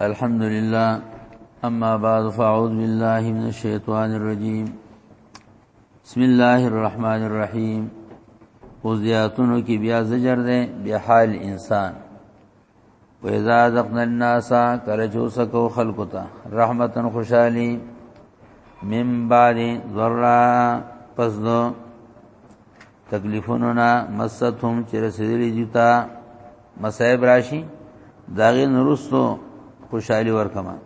الحمد لله أما بعد فأعوذ بالله من الشيطان الرجيم بسم الله الرحمن الرحيم وزياتونو کی بیا زجر ده بیا حال انسان و اذا ذقنا الناس کله جو سکو خلق تا رحمتا خوشالي من بعد ذرا پس دو تکلیفونو نا مستهم چې رسېدلې دي تا مصائب راشي داغه نورستو خوشحالي ورکما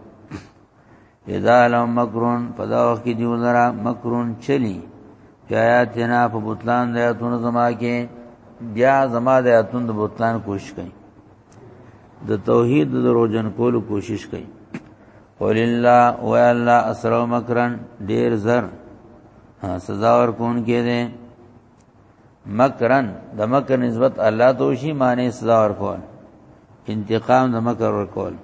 اذا لم مکرون پدا وخت کې دیو لرا مکرون چلی پیاتنا په بوتلان د اتون زما کې بیا زما د اتون د بوتلان کوشش کړي د توحید د دروژن کولو کوشش کړي ولله و الله اسرو مکرن ډیر زر سزا ور کون کې دي مکرن د مکر نسبت الله ته شي معنی سزا ورکول انتقام د مکر ورکول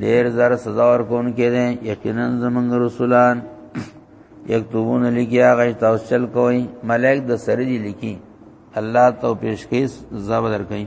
ډیر زر سزا ورکون کې دي یقینا زمنګ رسولان یكتبون لګیا غي تاسو چل کوي ملائک د سره دي لیکي الله ته پیش کیس زبر کوي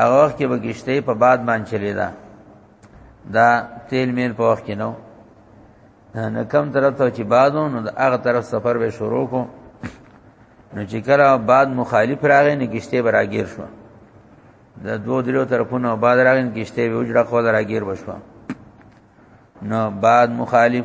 هغه وخت کې بګشته په باد باندې چلی دا دا تیل میل په وخت کې نو نه کم طرف ته چې بادو نو هغه طرف سفر به شروع کو نو چې کله باد مخالف راغی نه کشته براګیر شو د دوه درو طرفونو باد راغی نه کشته به وجړه خو راګیر بشو نو باد مخالف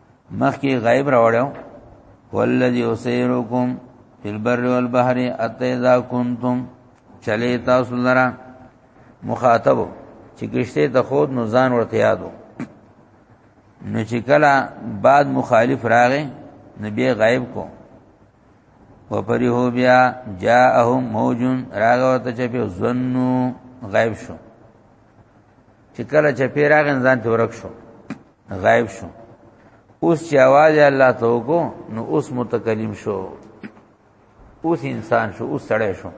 مخکې غیب راوړو والذي يسيركم في البر والبحر حتى اذا كنتم چلے تاسو لرا مخاطب چې کشته ته خود نو ځان ورته یادو نو چې کله بعد مخالف راغې نبی غیب کو و پری هو بیا جاءهم موجن راغه ورته چې په ظنو غیب شو چې کله چې پیراغ انسان ته ورک شو غائب شو اوس چې आवाज الله ته وکړو نو اوس متکلم شو اوس انسان شو اوس سړی شو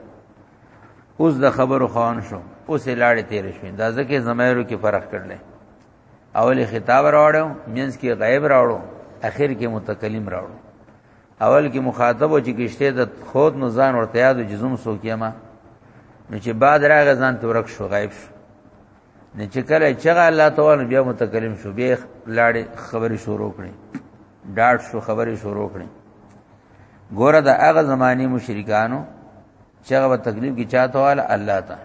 اوس د خبرو خوان شو اوس لاړې تیر شو دا ځکه زمایرو کې فرق کړل اول خطاب راوړو مینس کې غیب راوړو اخر کې متکلم راوړو اول کې مخاطب و چې کشته د خود نو ځان ورته یاد چې زوم سو کېما نو چې بعد راغی ځان ته ورک شو غایب شو نه چې کله چې الله تعالی بیا متکلم شو بیا لاړې خبرې شروع کړې ډاټ شو خبرې شروع کړې ګوره د هغه زماني مشرکانو چې هغه تکلیف کې چاته واله الله ته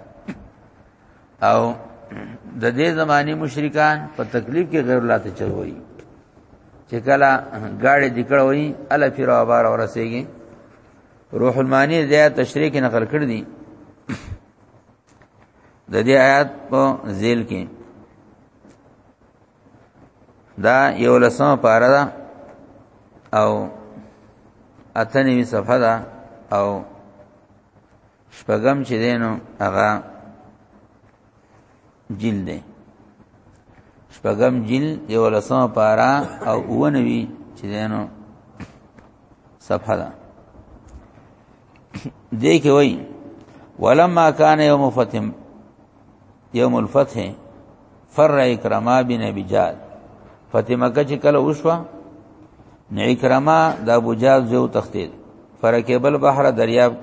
او د دې زماني مشرکان په تکلیف کې غیر الله ته چلوي چې کله گاړي دکړه وي ال پیر او بار ورسېږي روح المانی زیات تشریح کې نقل کړ دي د دې آیات په ذیل کې دا یو لسمه پارا ده او اتنی صفحه ده او شپږم چې دینو هغه جیل دی شپږم جیل یو لسمه پارا او اونوي چې دینو صفحه ده دې کې وایي ولما کان یوم فتح یوم الفتح فر اکرما بن ابي جاد فتح مکه چې کله وشوه نو اکرما د ابو جاد زو تختید فرکبل بحر دریاب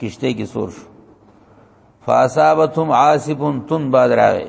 کشته کې سور شو فاصابتهم عاصف تن باد راغی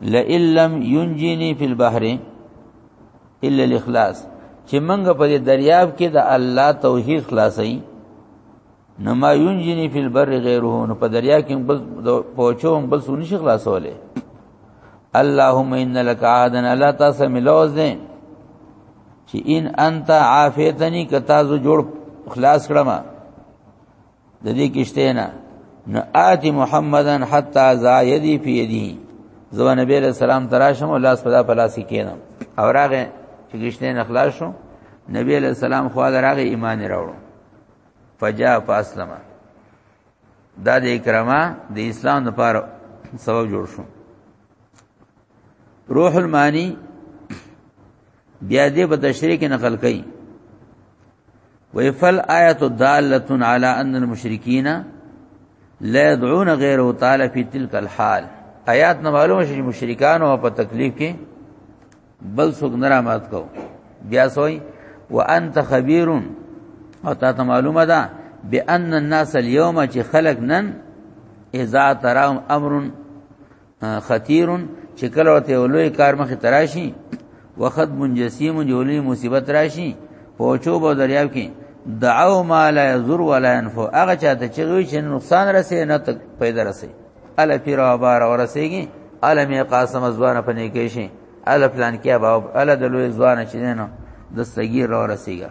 لئن لم ينجيني في البحر الا الاخلاص چې منګه په دریاب کې د الله توحید خلاصي نما ينجيني في البر غيره نو په دریا کې بل پوچو بل سونی شي خلاصوله اللهم ان لك عادنا لا تاسو ملوز دې چې ان انت عافیتنی کتا زو جوړ خلاص کړم د دې کشته نه نو آتی محمدن حتا زایدی فی یدی زو نبی علیہ السلام تراشم او لاس پدا پلاسی کینم او راغه چې کشته نه خلاص شو نبی علیہ السلام خو راغه ایمان راوړو فجا فاسلم دا د اکرامه د اسلام لپاره سبب جوړ شو روح المانی بیا دې په تشریح کې نقل کړي وی فل آیت دالتن علی ان المشرکین لا يدعون غیر تعالی فی تلک الحال آیات نه معلومه شي مشرکان او په تکلیف کې بل څوک نه رامات کو بیا سوئی وانت خبیر او تا ته معلومه ده بان الناس اليوم چې خلق نن اذا تراهم امر خطیرن چې کله ورته ولوي کار مخ تراشي وخت منجسیم جولی مصیبت راشي پوچو به دریاب کې دعو ما لا یزر ولا ينفع هغه چاته چې وی چې نقصان رسې نه تک پیدا رسې ال پیر او بار اور رسېږي ال می قاسم ازوانه پنې کې شي ال پلان کې باب ال د لوی ځوان چې نه د صغیر اور رسېږي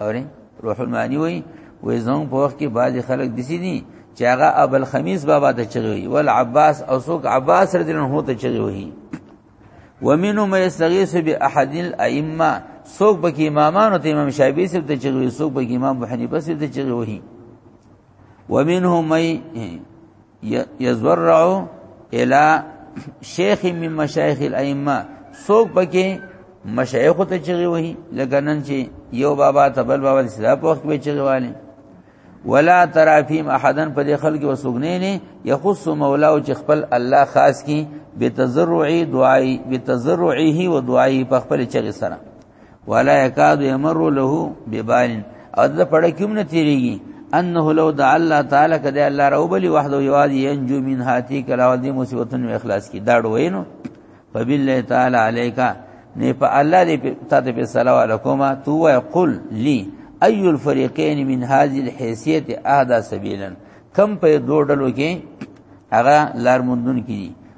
اوري روح المانی وای وې زمون په وخت کې بعض خلک دسی دي چې هغه ابو الخمیس بابا ته چغي وي ول عباس او سوق عباس رضی الله عنه ته چغي وي ومنو مې استغیث به احد الائمه سوق بکی امامانو ته امام شافعی سره ته چغي وي سوق بکی امام ابو حنیفه سره ته چغي وي ومنهم مې یزرع الى شیخ من مشایخ الائمه سوق پکې مشایخ ته چغي وهي لکه نن چې یو بابا تبل بابا د سلام په وخت کې چغي والي ولا ترى فيهم احدن په دې خلک وسوګنې نه يخص مولا او چې خپل الله خاص کی بتزرعي دعای بتزرعه و دعای په خپل چغي سره ولا یکاد یمر له ببال او د پړه کوم نه تیریږي انه لو د الله تعالی کده الله رو بلی وحده یوازې انجو من هاتی کلا ول دې مصیبتونو اخلاص کی دا ډوینو فبالله تعالی علیکا نه په الله دې ته په سلام علیکم تو قل لی ای الفریقین من هذه الحیثیت اهدا سبیلا کم په دوه ډلو کې هغه لار مندون کی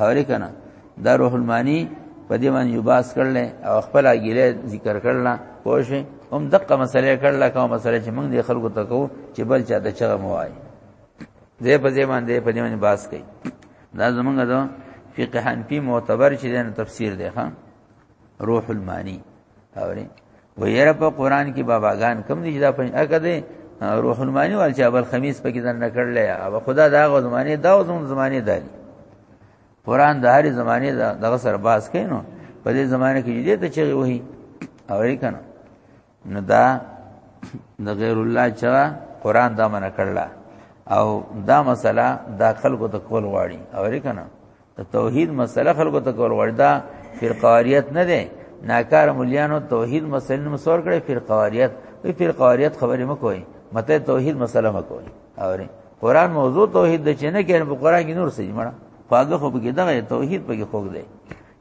هوري کنه دا روح المانی په دې باندې یو باس کړل او خپل اګیله ذکر کړل پوه هم دغه مسله کړل کوم مسله چې موږ د خلکو ته کوو چې بل چا د چغه موای دې په دې باندې په دې باندې باس کوي دا زمونږ دا فقه حنفي معتبر چې د تفسیر دی ها روح المانی اوري و یره په قران کې باباګان کم دي دا په اګه دي روح المانی وال چې اول خمیس په کې ځن نکړل او خدا دا غو زمانه دا زمون زمانه دی قران د هر زمانه دغه سر باز کینو په دې زمانه کې دې ته چغي وਹੀ اوري کنه نو دا د غیر الله چا قران دا منه کړل او دا مسله دا خلکو ته کول واړي اوري کنه د توحید مسله خلکو ته کول غواړي دا فرقواریت نه ده ناکار مليانو توحید مسله نو مسور کړي فرقواریت وی فرقواریت خبرې مکوئ مته توحید مسله مکوئ اوري قران موضوع توحید د چنه کې په قران کې نور سړي مړه خواږه خو به دغه توحید په کې خوګ دی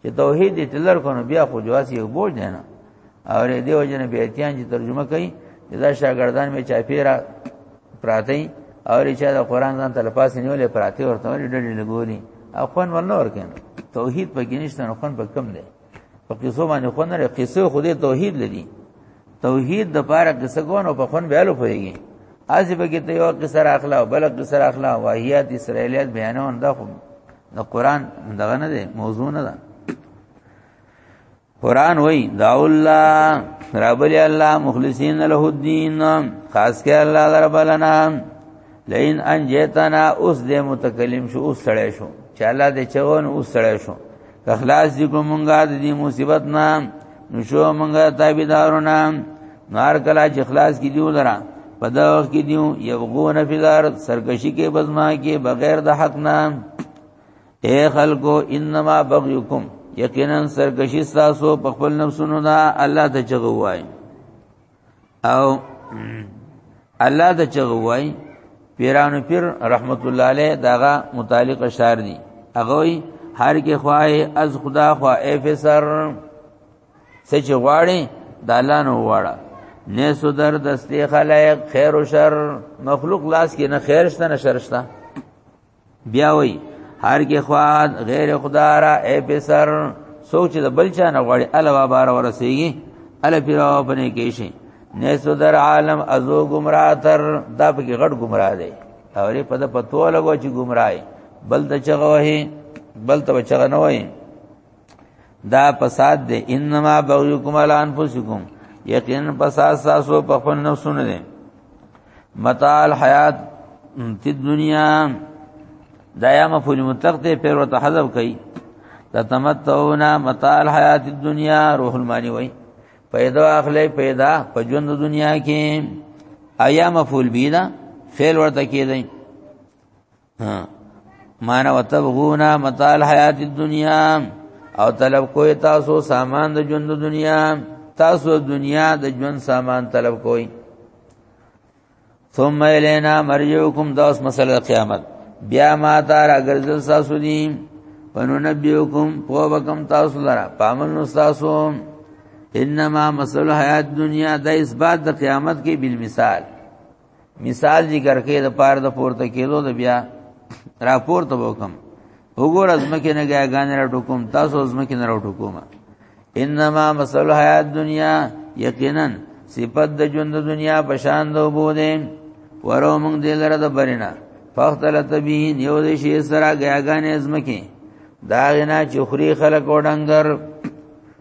چې توحید دې تلر کونه بیا خو جواز یو بوج نه نه او ری دیو جن بیتیان چې ترجمه کوي دا شاګردان می چاپیرا پراتی او ری چا د قران ځان تل پاس نیولې پراتی ورته ولې ډډې لګوري اخوان ولنه ورکین توحید په ګنيشت نه خون په کم دی په قصو باندې خون نه قصو خو دې توحید لري توحید د پاره قصه ګونو په خون بیالو پويږي از به کې ته یو قصه اخلا او بل قصه اخلا واهیات اسرائیلیات بیانون دا خو د قران دغه نه دی موضوع نه ده قران وای دا الله رب الله مخلصین له الدين خاص کې الله رب لنا لئن انجتنا اوس دې متکلم شو اوس سړی شو چې الله دې چون اوس سړی شو اخلاص دې کوم مونږه دې مصیبت نام نو شو مونږه تابعدارونه نار کلا چې اخلاص کې دیو لرا په دا وخت کې دیو یبغون فی الارض سرکشی کې بزما کې بغیر د حق نام اے خلکو انما بغيكم یقینا سرکشی تاسو په خپل نفسونو دا الله ته چغوای او الله ته چغوای پیرانو پیر رحمت الله علیه داغه متعلق اشعار دي هغه هر کې خوای از خدا خوا اے فسر سچ غواړي د الله نو غواړه نه سو در دستي خلایق خیر او شر مخلوق لاس کې نه خیر شته نه شر شته بیا وی هر کې خواد غیر خدارا اے بسر سوچ د بل چا نه غواړي الوا بار ورسیږي ال پیرو باندې کې شي نه صدر عالم ازو گمراه تر دا په کې غټ گمراه دی اورې په د پتو لګو چې گمراه بل د چغه وهي بل ته چغه نه وهي دا فساد دی انما بغيكم على انفسكم یقینا فساد تاسو په خپل نفسونو دی متاع الحیات تی دنیا دایا مفعول مطلق ته پیر ورته حذف کړي تتمتعونا متاع الحیات الدنیا روح المانی وای پیدا اخلي پیدا په ژوند دنیا کې ایا مفعول بینا فعل ورته کېدای مان وتبغون متاع الحیات الدنیا او طلب کوی تاسو سامان د ژوند د دنیا تاسو دنیا د ژوند سامان طلب کوی ثم الینا مرجوکم داس مسله قیامت بیا ما تار اگر ذل ساسو دی پنو نبیوکم پوبکم تاسو لرا پامن تاسو انما مسله حیات دنیا د اثبات د قیامت کې بالمثال مثال ذکر کې د پار د پورته کېدو د بیا راپور ته وکم وګور از مکه نه ګاګان را ټکوم تاسو از مکه نه را ټکوم انما مثل حیات دنیا یقینا صفت د ژوند دنیا پشان دو بو دې ورو موږ دې لره د برینا فختلت به یو دې شی سره ګاګان از مکه دا غنا چخري خلق وډنګر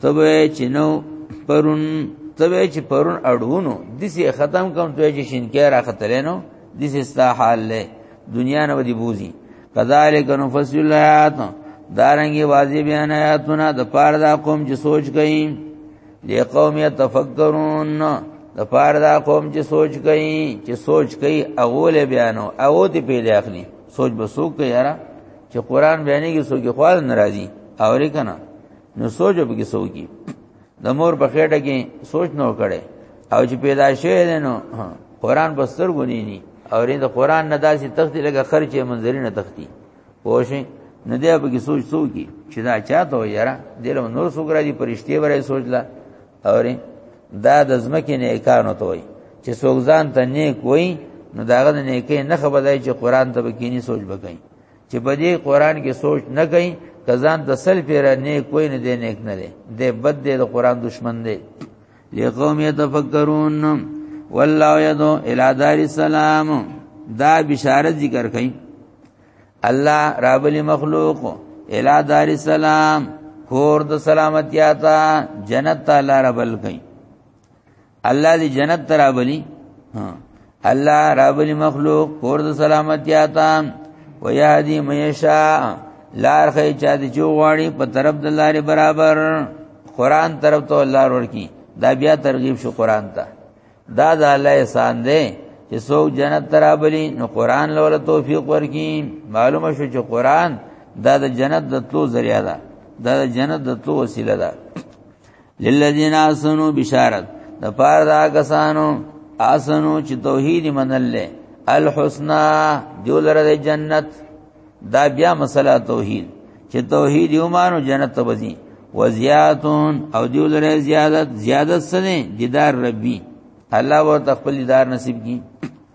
تبه چې نو پرون تبه چې پرون اړونو دسی ختم کوم ته چې شینکې را خطرینو دسی ستا حال له دنیا نه ودی بوزي کذالک نفصل الایات دارنګي واضح بیان آیاتونه د پاره دا قوم چې سوچ کوي لقوم يتفکرون د پاره دا قوم چې سوچ کوي چې سوچ کوي اغول بیانو او دې پیدا اخلي سوچ به سوک کوي یاره چې قران بیانې کې سوګي خوال ناراضي اورې کنه نو سوچ به کې سوګي د مور په خېټه کې سوچ نو کړي او چې پیدا شوی دی نو قران بستر غونی ني او رې د قران نه داسې تختی لګه خرچه منځري نه تختی پوښې نه دی به کې سوچ سوګي چې دا چاته یاره دله نور سوګرا دي پرشتي ورې سوچ لا او رې دا د زمکه نه کارونه توي چې سوګزان ته نیک وای نو داغه نه کې نه خبردای چې قران ته بکینی سوچ بکای چې په دې قران کې سوچ نه کوي کزان د سل پیر نه کوی نه دی نیک نه دی د بد دی د قران دشمن دی لقوم یتفکرون والله یدو الی دار السلام دا بشارت ذکر کئ الله رب المخلوق الی دار السلام کور د سلامتی آتا جنت تعالی رب الکئ الله دې جنت ترابلی ها الله رابلی مخلوق کور د سلامتی آتا و یهدی میشا لار خی چا دې چوغاړي په طرف د لارې برابر قران طرف ته لار ورکی دا بیا ترغیب شو قران ته دا د الله احسان دی چې څوک جنت ترابلی نو قران لوله توفیق ورکی معلومه شو چې قران دا د جنت د تلو ذریعہ ده دا د جنت د تلو وسیله ده للذین احسنوا بشارت د پاره دا کسانو احسنو چې توحید منل الحسنا دولره د جنت دا بیا مسله توحید چې توحید یو مانو جنت ته وځي وزیاتون او دولره زیادت زیادت سره دیدار ربی الله ورته خپل دیدار نصیب کړي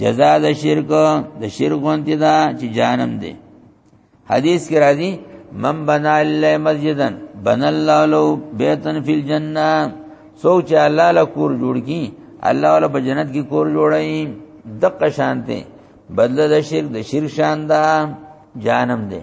جزا د شرک د شرک غونتی دا چې جانم دی حدیث کې راځي من بنا الله مسجدا بنا الله له بیتن فی الجنه سوچ الله له کور جوړ کی الله له جنت کې کور جوړای دقه شانته بدل د شرک د شرک شان دا جانم دی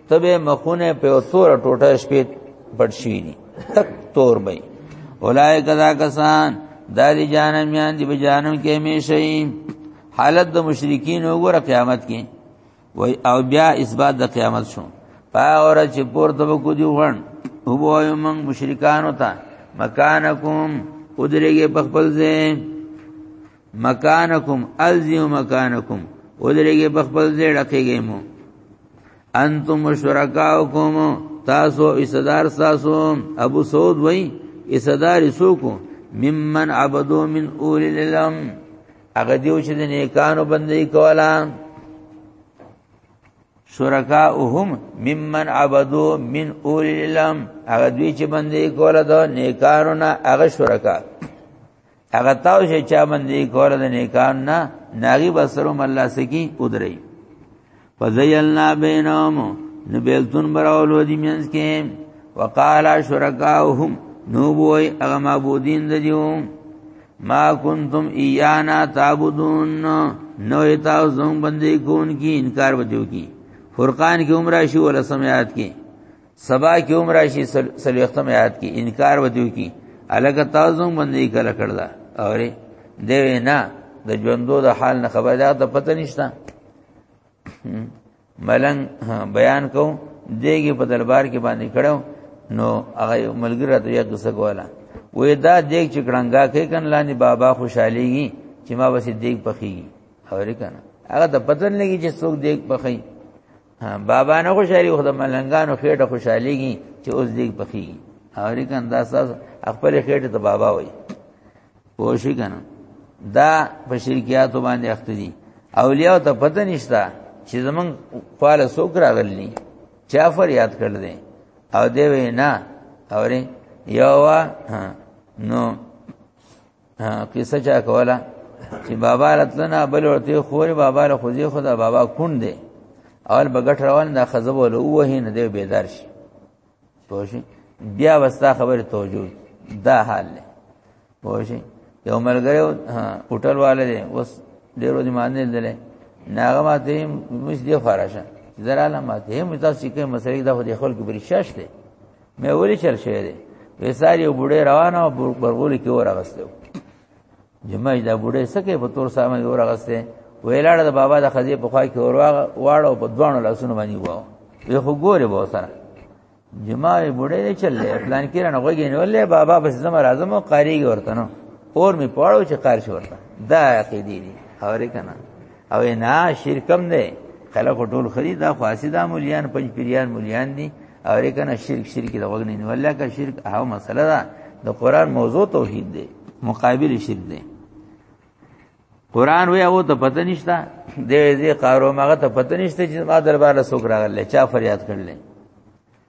تبه مخونه په تور ټوټه شپې پټ شي دي تک تور به اولای کذا کسان داری جانم یان دی بجانم کې همیشه حالت د مشرکین وګوره قیامت کې وای او بیا اثبات د قیامت شو پا اور چې پور ته کو دی وړن هو وای من مشرکان وتا مکانکم ادریږي په خپل ځای مکانکم الزیو مکانکم ودرېږي بخبل دې ډکېږي مو انتم شرکاوکم تاسو ایصدار تاسو ابو سعود وای ایصدار سوکو ممن عبدو من اول العلم هغه دیو چې د نیکانو بندي کولا شرکاهم ممن عبدو من اول العلم هغه دوی چې بندي کولا د نیکانو نه هغه شرکا هغه تاو شي چا باندې کور د نکان نه ناغي بسرم الله سکی ودري فزیلنا بینهم نو بیلتون براول ودی مینس کې وقالا شرکاهم نو بوئی اغا معبودین دیو ما کنتم ایانا تعبدون نو اتاو زنگ بندی کون کی انکار بدیو کی فرقان کی عمرہ شو ولسم یاد کی سبا کې عمر شي سلوختم یاد کې انکار ودیو کې الګ تاسو باندې کله کړل اوري دی نه د ژوندو د حال نه خبر ده ته پته نشته ملنګ بیان کو دیګه په دربار کې باندې کړو نو هغه ملګری ته یو څه کوله وې دا دیګ چې کړنګا کې کن لانی بابا خوشاليږي چې ما وسې دیګ پخېږي اوري کنه هغه د پتن لګي چې څوک دیګ پخې بابا نه خوشالي خو د ملنګانو خېټه خوشاليږي چې اوس دې پخې اوري کان دا ساس خپل خېټه ته بابا وای پوښی کنه دا په شرکیاتو باندې اخت دي اولیاء ته پته نشتا چې زمون خپل سوک راغلی چا فریاد کړل دي او دی وینا اوري یو نو قصه چا کوله چې بابا راتلنه بل ورته خور بابا له خوځي خدا بابا کون دی اول بغټ روان دا خزب ول اوه نه دی بیدار شي پوښي بیا وستا خبره توجه دا حال دی پوښي یو ملګری هوټل والے دی اوس ډیرو دی مانل دی ناغه ماته مش دی خراشه زراله ماته هم تاسو کې مسلې دا خو د خلکو برشاش دی مې ولې چل شوی دی وساری یو بوډه روانه او برغولي کې ورغسته جمعې دا بوډه سکه په تور سامان ورغسته ویلاړه د بابا د خزې په خوا کې ورواغه واړو په دوانو لاسونو باندې وو یو خو ګوره به سره جمعې بوډه نه چللې پلان کې نه غوږی نه ولې بابا بس زم راځم او قاریږي ورته نو اور می پاړو چې قار شي ورته دا عقیدې دي اورې کنه او نه شرکم دی خلک ټول خري دا خاصی دا مليان پنځ پیریان مليان دي او ریکنه شرک شرک د وګنې نه ولا کا شرک هغه مسله ده د قران موضوع توحید دی مقابل شرک دی قران وی او ته پته نشته دې دې قارو ماغه ته پته نشته چې ما دربار له سوګ راغله چا فریاد کړل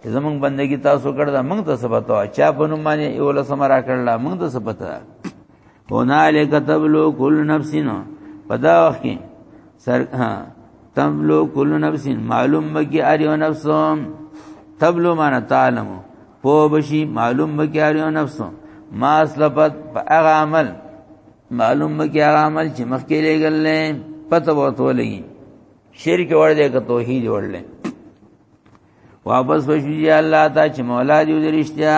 چې زمونږ بندگی تاسو کړ دا موږ ته سبته وا چا په نوم باندې یو لسم را کړل موږ ته سبته هنالک تبلو کل نفسین په دا وخت کې سر ها تبلو کل نفسین معلوم بکی اریو نفسم تبلو معنی تعلم پو بشی معلوم بکی اریو نفسم ما اسلفت په هغه عمل معلوم بکی هغه عمل چې مخکې لګل نه پته وته لګي شرک ور دې که توحید ورلې واپس بشي دی الله ته چې مولا دی درشتیا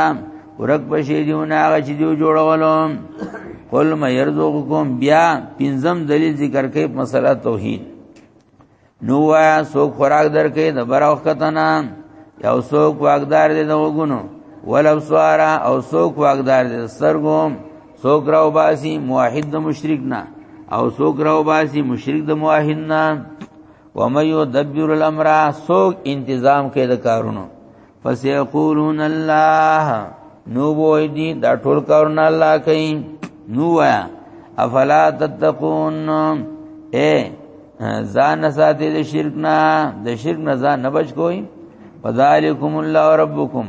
ورک بشي دیونه هغه چې دی جوړولو قل ما يرزقكم بیا پنځم دلیل ذکر کوي مسله توحید نو وایا سو خوراک درکې د براو کتنا یو سو واقدار دی د وګونو ولو سوارا او سو واقدار دی سرګوم سو کراو باسی موحد د مشرک نه او سو کراو باسی مشرک د موحد نه ومن يدبر الامر سوق انتظام کې د کارونو فسيقولون الله نو وای دي دا ټول کارونه الله کوي نو وایا افلا تتقون اے ځان ساتي د شرک نه د شرک نه ځان نه بچ کوی فذالکم الله ربکم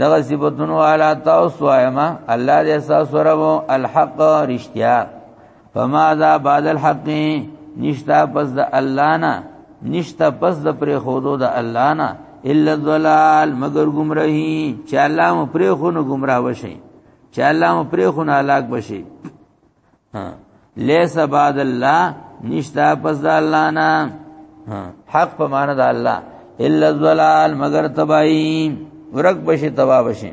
دغه صفاتونو علا تاسو ایما الله دې تاسو رب الحق رشتیا فما ذا بعد الحق نشتا پس د الله نه نشتا پس د پر خودو د الله نه الا الضلال مگر گمراهی چې الله مو پر خو نو گمراه وشي چې الله مو پر خو نه هلاک بشي لیس بعد الله نشتا پس د الله نه حق په معنا د الله الا الضلال مگر تباہی ورک بشي تبا بشي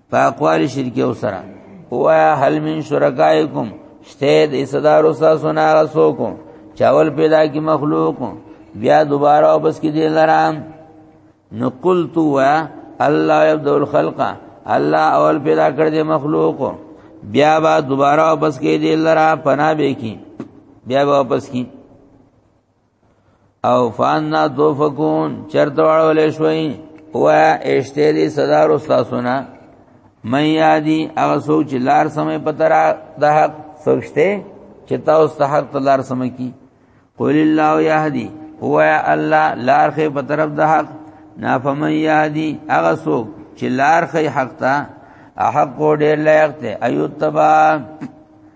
په اقوال شرکی او سره وایا هل من شرکایکم شته د صدارو تاسو نه غسو کو چاول پیدا کی مخلوق بیا دوباره واپس کی دین لرام نو قلت وا الله یبدو الخلق الله اول پیدا کړ دې مخلوق بیا با دوباره واپس کی دین لرا پنا به کی بیا واپس کی او فانا توفقون چرته وړولې شوي و اشته دي صدر استاد سنا مې یادي هغه سوچ لار سمې پترا د حق سوچته چې تاسو ته حق تلار سم کی قول الله یهدی هو الله لار خې په طرف د حق نا فمن یهدی هغه څوک چې لار خې حق ته حق کو ډېر لایق ته ایو تبا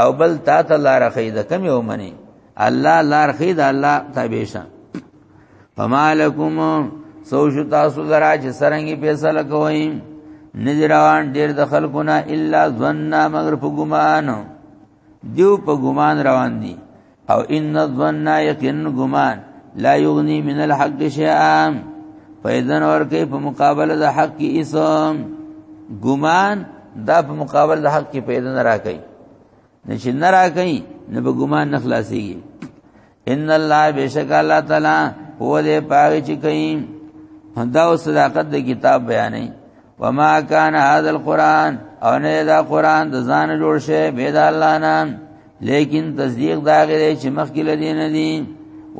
او بل تا ته لار خې د کمی ومني الله لار خې د الله تابع شه فمالکم سو شو تاسو لرا چې سرنګي فیصله کوئ نذروان ډیر د خلقونه الا ظننا مگر په ګمان دیو په ګمان روان دي او ان الظن یقین ګمان لا یغنی من الحق شیئا فیدن اور کې په مقابله د حق کې اسم ګمان دا په مقابله د حق کې پیدا نه راکې نشي نه راکې نه به ګمان نه خلاصيږي ان الله بشک الله تعالی هو دې پاره چې کوي دا صداقت د کتاب بیانې وما كان هذا القران او نه دا قران د ځان جوړ شي به د الله نه لیکن تصدیق دا غره چې مخکې لدی نه دي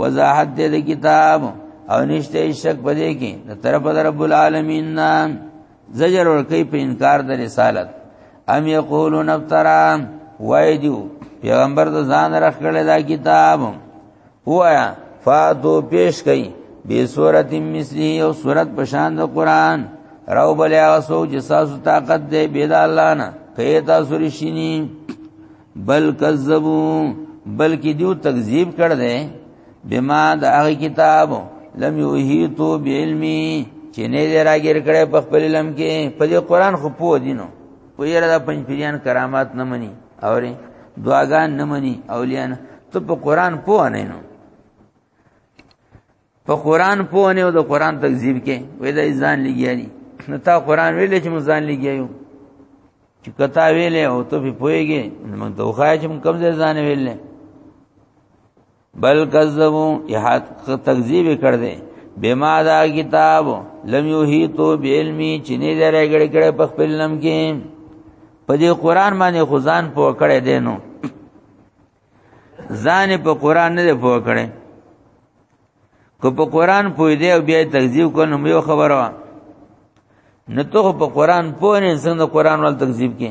وضاحت دې د کتاب او نشته شک پدې کې د طرف د رب العالمین نه زجر ور کوي په انکار د رسالت ام یقولون افترا وایدو پیغمبر د ځان رخ کړی دا کتاب وایا فاتو پیش کئ بی صورت مثلی او صورت پشان د قران راو بل هغه سو چې تاسو طاقت دی بی د الله نه کئ تاسو رشینی بل کذبو بلکې دیو تکذیب کړ دې بما د هغه کتاب لم یوهیتو بعلمی چې نه دې راګر کړې په خپل علم کې په دې قران خو پوه دینو په یره د پنځ پیران کرامات نه مني اوري دعاګان نه مني اولیاء نه ته په قران پوه نه نو په قران پوه نه او د قران تکذیب کې وې د ځان لګیاري نو تا قران ویلې چې مون ځان لګیایو چې کتا ویلې او ته په پويږي موږ دوخه چې کوم ځای ځان ویلې بل کذبو یحات تکذیب کړ دې بما دا کتاب لم یحیتو بعلمی چنی درې ګړې ګړې په خپل نم کې په دې قران باندې خدان پوه کړې دینو ځان په قران نه پوه کړې کو په قران پوی دی او بیا تکذیب کو نو یو خبره وا نه ته په قران پوه نه څنګه قران ول تکذیب کې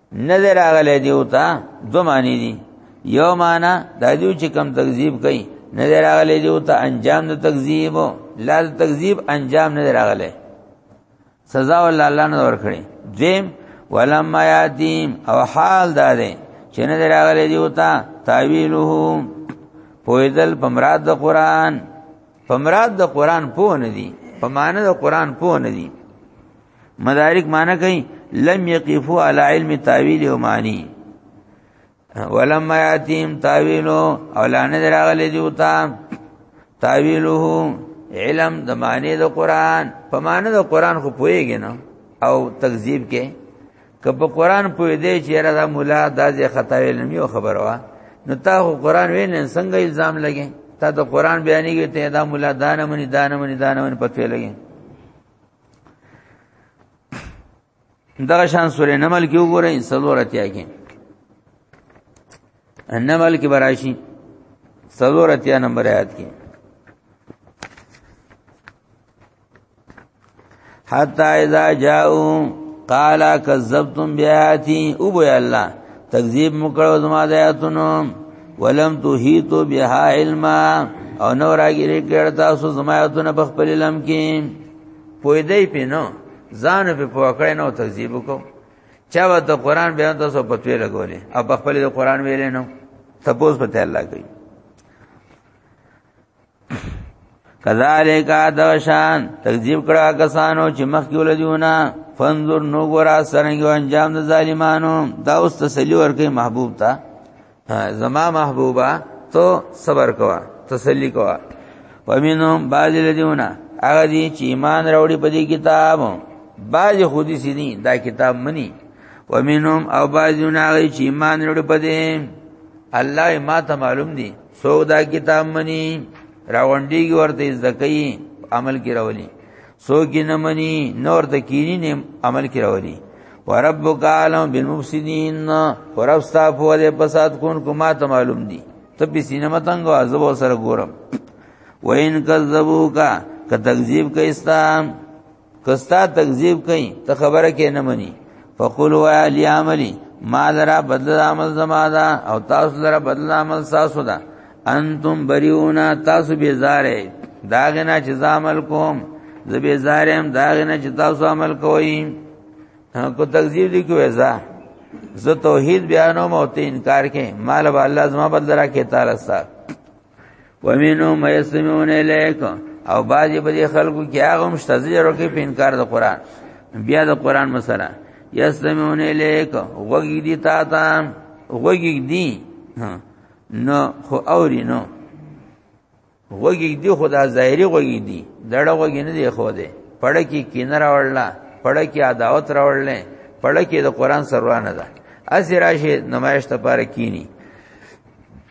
نه دی راغلی دیو ته دو معنی دی یو معنا دا دیو چې کم تکذیب کوي نه دی راغلی دیو ته انجام د تکذیب لا د تکذیب انجام نه دی راغلی سزا ول الله نه ورکړي دیم ولما یاتیم او حال دا دی چې نه دی راغلی دیو ته تعویله پویدل په مراد د قران په مراد د قران پوه نه دي په معنی د قران پوه نه دي مدارک معنی کوي لم يقفو على علم تاويل او معنی ولما ياتيم تاويلو او لانه دراغلي دیوتا تاويله علم د معنی د قران په معنی د قران خو پويږي نه او تکذیب کې که په قران پوي دی چې را د مولا دازې خطا ویل نه یو خبر وا نو تا خو قران ویل څنګه الزام لګي تا د قران بیانې کې ته دا مولا دانه منی دانه منی دانه منی پته لګي دغه شان سورې نمل کې وګورئ سلور اتیا کې نمل کې براشي سلور اتیا نمبر آیات کې حتا اذا جاءوا قال كذبتم بیاتی او بو الله تکذیب مکړو زما د آیاتونو ولم تهیتو بها علما او نو راګری کړه تاسو زما آیاتونه په خپل لم کې پوی دی پینو ځان په پوکړې نو تکذیب وکړو چا و د قران بیان تاسو په توې لګولې او په خپل د قران ویلې نو تپوس په تعالی کوي کذالک دوشان تکذیب کړه کسانو چې مخ کې ولدیونه فنظر نو ګورا سرنګ انجام د ظالمانو دا اوس تسلی ورکې محبوب تا زما محبوبا تو صبر کوا تسلی کوا ومنهم بعض لدیونه هغه دي چې ایمان راوړي په دې کتاب بعض خودي سيني دا کتاب مني ومنهم او بعضونه هغه چې ایمان راوړي په دې الله ما ته معلوم دي څوک دا کتاب مني راوندي ورته زکې عمل کې راولي څوک یې نه مني نور د کینی نه عمل کې راولي وربک عالم بالمفسدين ورب ستا په دې فساد کون کو ما ته معلوم دي ته به سینما تنګ او عذاب سره ګورم وین کذبوکا ک تکذیب کیستا کستا تکذیب کئ ته خبره کې نه مني فقل وا علی عملی ما لرا بدل عمل زما دا او تاسو لرا بدل عمل تاسو دا انتم بریونا تاسو بیزاره داغه نه چې عمل کوم زه بیزاره هم داغه نه چې تاسو عمل کوئ کو تکذیب دی کوې ځا زه توحید بیانوم او ته انکار کې مال به الله زما بدل را کې تعالی سره ومنو مېسمون الیک او باجی په خلکو کې هغه هم شتزیر او کې په انکار د قران بیا د قران مسله یسمون الیک وګی دی تا تا وګی دی نو خو اوري نو وګی دی خدا ظاهری وګی دی دړه وګی نه دی خو دی پړه کې کینر راوړلا پړه کې عداوت راوړلې پړه کې د قران سروانه ده اسی راشي نمایش ته پاره کینی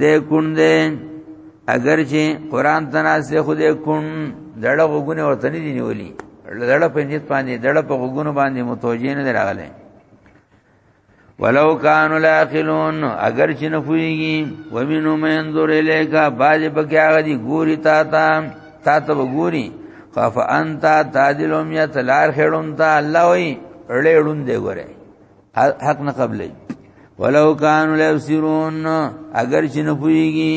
دې کون دې اگر چې قران تناسه خو دې کون دړه غوګونه ورته نه دی نیولی دړه په نیت باندې دړه په غوګونه باندې متوجې نه راغله ولو کانوا لاخلون اگر چې نه پويږي ومنو منظور الیکا باج پکې هغه دي ګوري تا تا تا ته وګوري خف انت تعدلهم یتلار خړون تا الله وي اړې ړون دی ګوره حق نه قبلې ولو کانوا لبصرون اگر چې نه پويږي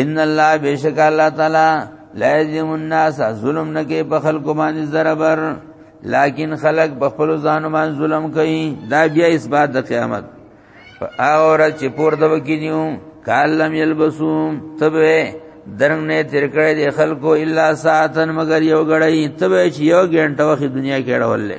ان الله بیشک الله تعالی لا یظلم الناس ظلم نه کوي په خلکو باندې ضربر لیکن خلق په خپل ځان باندې ظلم کوي دا بیا اثبات د قیامت اور چې پور د وکینیو کالم یلبسو تبه درنګ نه تیر کړی د خلکو الا ساعتن مگر یو غړی تبه چې یو غنټه وخت دنیا کې اړولې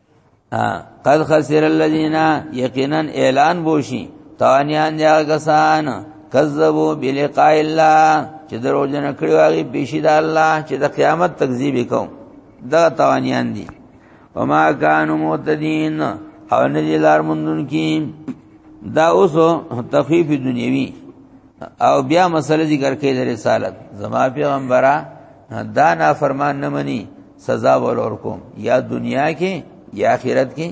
قد خسر الذين یقینا اعلان بوشي تانیان یا کسان کذبوا بلقاء الله چې درو جن کړي واغي بشي د الله چې د قیامت تکذیب وکاو دا تانیان دي وما كانوا متدين او نه دي لار مندون کی دا اوس تخفیف دنیوي او بیا مسله ذکر کوي د رسالت زما پیغمبره دا نافرمان نه مني سزا ولور کوم یا دنیا کې یا آخرت کې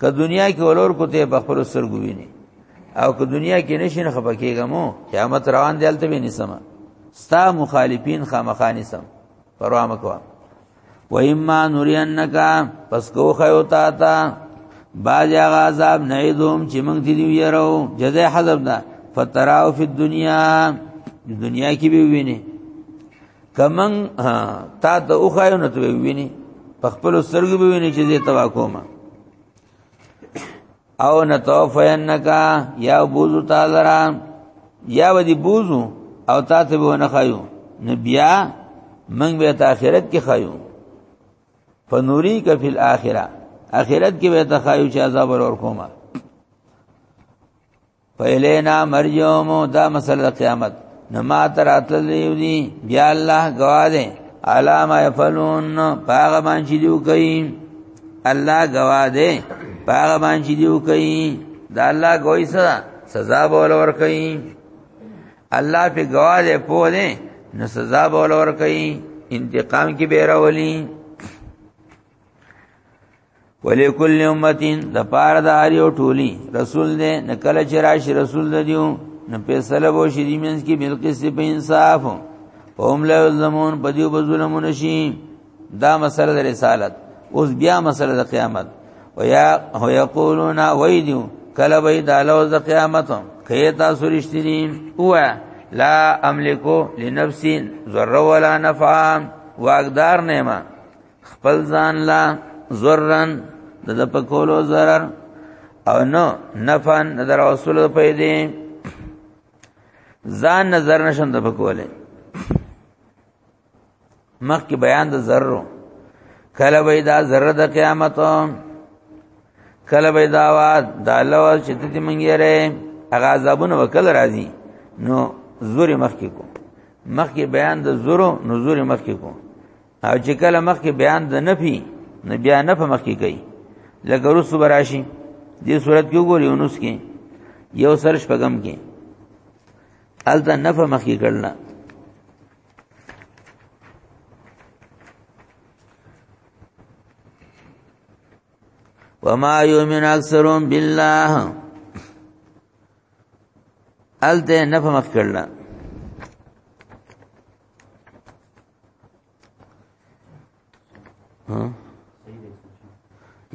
که دنیا کې ولور کو ته په خپل سرګو ویني او که دنیا کې نشین خپکیږم قیامت روان دی الته به نسم ستا مخالفین خامخانی سم پروا مکو و اما نورینک پس کو خیو تا تا باج هغه عذاب نه دوم چې موږ دې ویرو جزاء حذف ده فتراو فی الدنیا دنیا کې به ویني کمن تا ته اوخایو نه ته ویني په خپل سرګو به ویني چې زه توا کوم او نه توفینک یا بوزو تعالی را یا ودی بوزو او تا ته به نه خایو نه بیا من به ته آخرت کې خایو فنوری کا فی الاخره آخرت کې به ته خایو چې عذاب ور کومه پهلینا مرجوم دا مسله قیامت نو ما تر اتل دی بیا الله گواذه علامه یفلون پاغه باندې دیو کوي الله گواذه پاغه باندې دیو کوي دا الله ګوي سزا سزا بول ور کوي الله په گواذه پوه دی نو سزا بول ور کوي انتقام کې بیره ولي ولکل امتین د پار د هر یو ټولی رسول دې نه کله چې راشي رسول دې دیو نه فیصله وو شي دیمنس کې بالقسط په انصاف هم له زمون په دیو په ظلم نشي دا مسله د رسالت اوس بیا مسله د قیامت ویا هو یقولون وای دیو کله به د لوز د قیامت کئ تاسو رښتینی هو لا املکو لنفسي ذره ولا نفع واقدار نه ما خپل ځان لا زرن د د پکولو zarar او نو نفن د رسول په دې ځان نظر نشم د پکوله مخکې بیان د ذرو کله به دا ذره د قیامت کله به دا واد د لو چې ته منګې ره هغه عذابونه وکړ راځي نو زوري مخکې کو مخکې بیان د زورو نو زوري مخکې کو او چې کله مخکې بیان د نفي نه بیا نه په مخکې کوي لکه رسو براشي دې صورت کې وګورئ یونس کې یو سرش پغم کې الته نفع مخکې کړل وما يؤمن اكثرهم بالله الته نفع مخکې کړل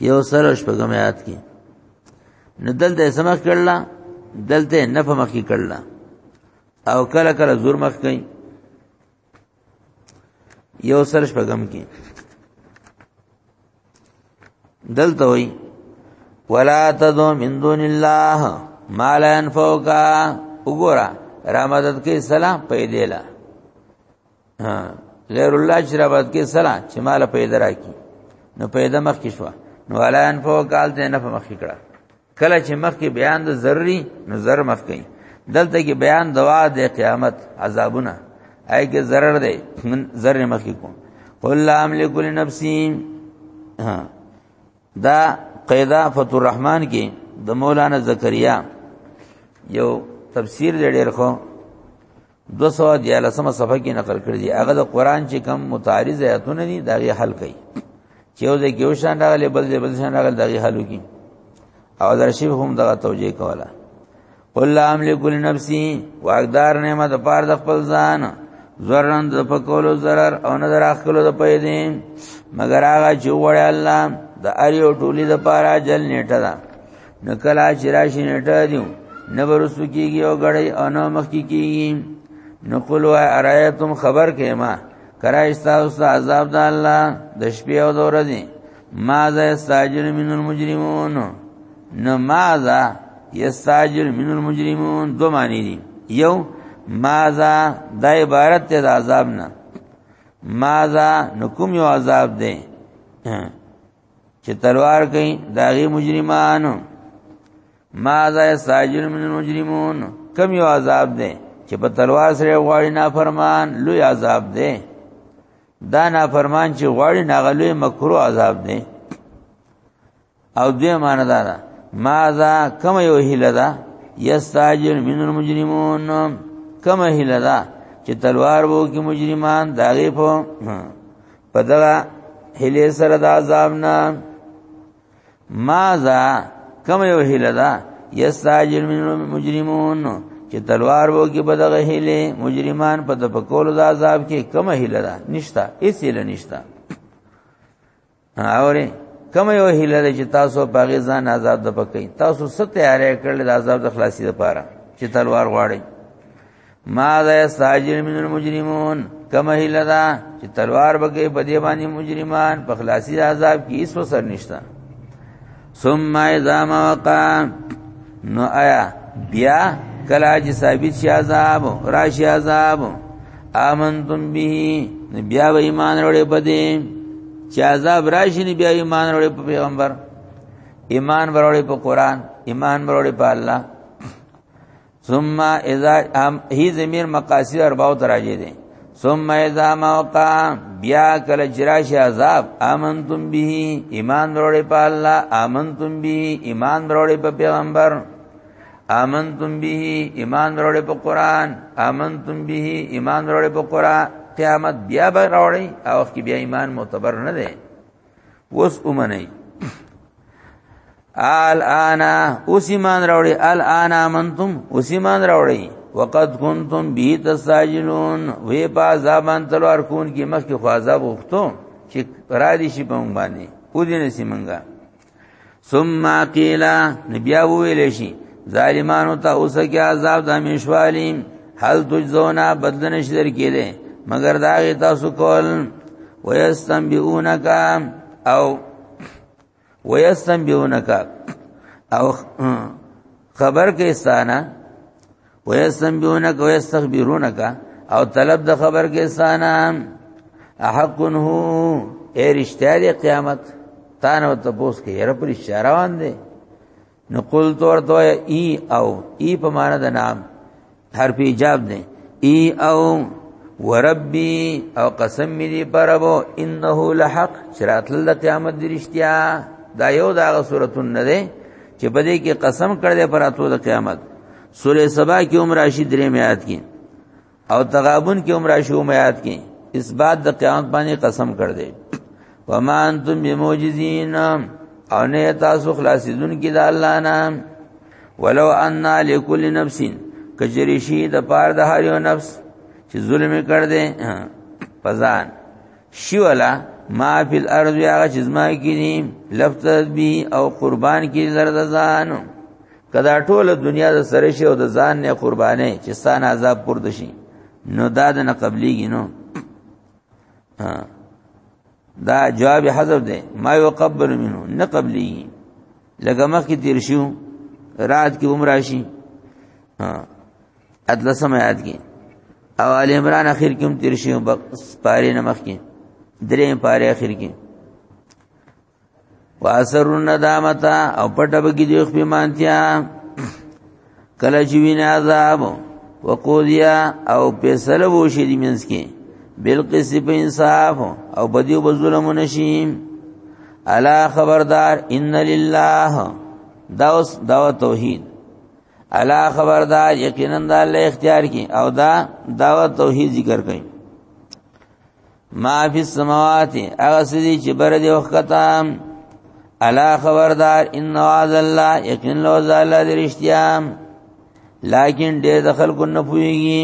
یو سره شپږم یاد کی نو دلته سمخ کړلا دلته نفه مخ کی کړلا او کله کله زور مخ کئ یو سره شپږم کی دلته وای ولا تدو من دون الله ما لا ينفعك وګوره رامدد کې سلام پیدې لا ها غیر الله چې را بد کې سره چې مال پیدا راکی نو پیدا مخ کې شو نو ولا ان په کال دې نه په مخ کې کړه کله چې مخ کې بیان د ذری نو زر مخ کې دلته کې بیان دوا د قیامت عذابونه آی کې zarar دی من zarar مخ کې کوم قل لا املک لنفسي دا قیدا فتح الرحمن کې د مولانا زکریا یو تفسیر ډېر خو دو سو دیالسمه صفحه کې نقل کړی دی هغه د قران چې کم متعارض آیاتونه دي دا غي حل کړي چې یو ځای کې یو شان راغلی بل ځای بل شان راغلی دا غي حل کی او درشیف هم دغه توجیه کوله قل لا املک لنفسي واقدار نه ما د پاره د خپل ځان زرن د پکولو zarar او نه دراخلو د پیدې مگر هغه چې وړه الله د اریو ټولي د پاره جل نیټه ده نه کلا چې راشي نټه دیو نه ورسو کیږي او غړی او نه مخ کیږي نو قل و ارایتم خبر کما کرایستا اوس عذاب د الله د شپې او د ورځې ما ذا استاجر من المجرمون نو ما ذا یستاجر من المجرمون دو معنی دي یو ما ذا د عبارت ته د عذاب نه ما ذا نکوم یو عذاب دی چې تلوار کوي داغي مجرمانو ما ذا ساجر من المجرمون کم یو عذاب دی چې په تلوار سره غواړي نافرمان لوی عذاب دی دا نافرمان چې غواړي ناغلوی مکرو عذاب دی او دوی معنی دا ده ما ذا کم یو هله ده یستاجر من المجرمون کم هله ده چې تلوار وو کې مجرمان داغه په په دغه هله سره د عذاب نه ماذا کم یو هله ده یستاجل من مجرمون چې تلوار وو کې بدغه هله مجرمان په تفکول د عذاب کې کم هله ده نشتا هیڅ هله نشتا اوره کم یو هله ده چې تاسو په غي ځان عذاب د پکې تاسو ست تیارې کړل د عذاب د خلاصي لپاره چې تلوار غواړي ما ذا استاجر من المجرمون کما هیله دا چې تلوار بګې په دې باندې مجرمان په خلاصي عذاب کې هیڅ وسر نشته ثم اذا ما وقع نو آیا بیا کلا چې ثابت شي عذاب راشي عذاب امنتم به بیا به ایمان وروړي پدې چې عذاب راشي نه بیا ایمان وروړي په پیغمبر ایمان وروړي په قران ایمان وروړي په الله ثم اذا هم هی زمیر مقاصد ارباو تراجی دی ثم اذا موقع بیا کل جراش عذاب امنتم به ایمان وروړي په الله امنتم به ایمان وروړي په پیغمبر امنتم به ایمان وروړي په قران امنتم به ایمان وروړي په قران قیامت بیا به وروړي او کی بیا ایمان معتبر نه دی وس اومنئ آل آنا اوس ایمان راوړي آل آنا منتم اوس ایمان راوړي وقد كنتم به تساجلون وې په عذابان تلوار کون کې مخکې خو عذاب وختو چې را دي شي په مونږ باندې او دې نه سیمنګا ثم قیل نبی ویل شي ظالمانو ته اوس کې عذاب د همیشوالي هل تجزونا بدل نشدر کېده مگر دا غي تاسو کول ويستنبئونک او ويستنبئونک او خبر کې استانه ويستنبونک ويستخبرونک او طلب د خبر کې سانا حق هو اے رشتہ دی قیامت تا نو ته پوس کې یره پر روان دی نو قل تور تو ای او ای په معنا د نام حرف ایجاب دی ای او وربی او قسم می دی پربو انه لحق شرات الله قیامت درشتیا دا یو دا صورتون نه دی چې په دې کې قسم کړی دی پر اتو د قیامت سورې سبا کې عمر راشي درې میات کې او تغابن کې عمر راشي او میات کې اس بعد د قیامت باندې قسم کړ دی وما انتم بموجزین او نه تاسو خلاصیدون کې د الله نام ولو ان لكل نفس کجری شی د پار د هر یو نفس چې ظلم کړ دې پزان شیولا ما فی الارض هغه چې زما کې دي لفظ به او قربان کې زرد ځان کدا ټول دنیا د سره شي او د ځان نه قربانې چې ستان عذاب پرد شي نو دا د نه قبليږي نو دا جواب حذف ده ما يقبل منه نه قبليږي لکه مخکې تیر شو رات کې عمر شي اتلسم آیات کې او ال عمران اخر کې هم تیر شي پاره نه مخ کې درې پاره اخر کې واسر الندامت او پټب کې دی خو مانتیا کله چې ویني عذاب وقودیا او فیصله وشي د منځ کې بالقس په انصاف او بدیو بظلم نشیم الا خبردار ان لله دا اوس دا توحید الا خبردار یقینا د الله اختیار کی او دا دعوت توحید ذکر کړي ما فی السماوات هغه سدي چې بر دي وخته الا خبردار ان وعد الله یقین لو زال درشتیا لیکن دې دخل کو نه پويږي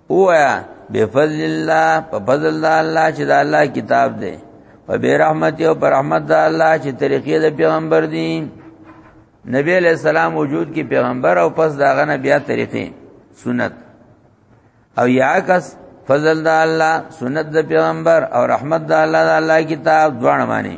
اویا بفضل الله په فضل د الله چې د الله کتاب دی په بیرحمت او پر رحمت د الله چې طریقې د پیغمبر دی نبی علیہ السلام وجود کې پیغمبر او پس داغه نه بیا طریقې سنت او یا کس فضل د الله سنت د پیغمبر او رحمت د الله د الله کتاب دوه معنی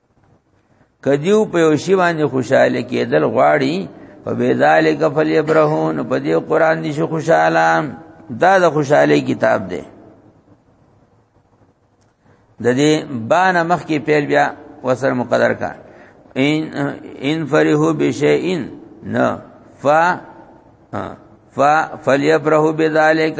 کدیو په یو شی باندې خوشاله کېدل غواړي په بذالک فلیبرهون په دې قران دي شو خوشاله دا د خوشاله کتاب دی د دې بان مخ کې پیل بیا وسر مقدر کا ان ان فرحو بشیئن نه ف ف فلیبرهو بذالک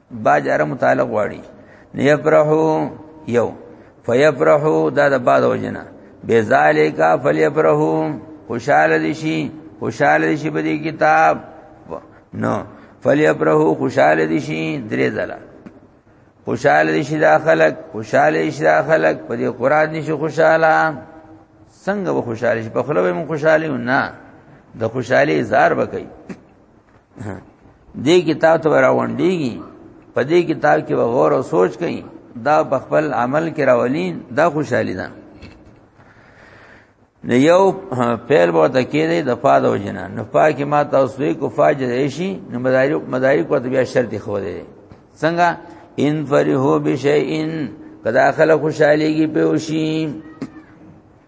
با جاره متعلق غواړي نیفرحو یو فیفرحو دا د بعد وجنه بذالک فلیفرحو خوشاله دي شي خوشاله دي شي په دې کتاب نو فلیفرحو خوشاله دي شي درې ځله خوشاله دي شي دا خلک خوشاله دي شي دا خلک په دې قران نشي خوشاله څنګه به خوشاله شي په خلوه مون خوشاله نه د خوشحالي اظهار وکړي دې کتاب ته راوندېږي په دې کتاب کې غور او سوچ کړئ دا په خپل عمل کې راولین دا خوشحالي ده نه یو پیل ورته کېده د فاد او جنا نو پاکي ما تاسو یې کو فاجر شي نو مدارک مدارک ورته بیا شرط خو دی څنګه ان فرحو بشیئن کدا خلک خوشاليږي په وشي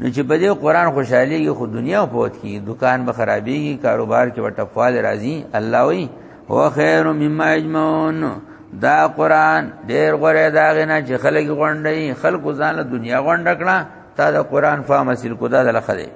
نو چې په دې قران خوشحاليږي خو دنیا پوت کی دکان به خرابيږي کاروبار کې وټپوال راځي الله وی هو خیر مما اجمعون دا قران ډېر غره دا غنه چې خلک غونډي خلکو ځان له دنیا غونډ کړه تا دا قران فهم حاصل کو دا دلخه دی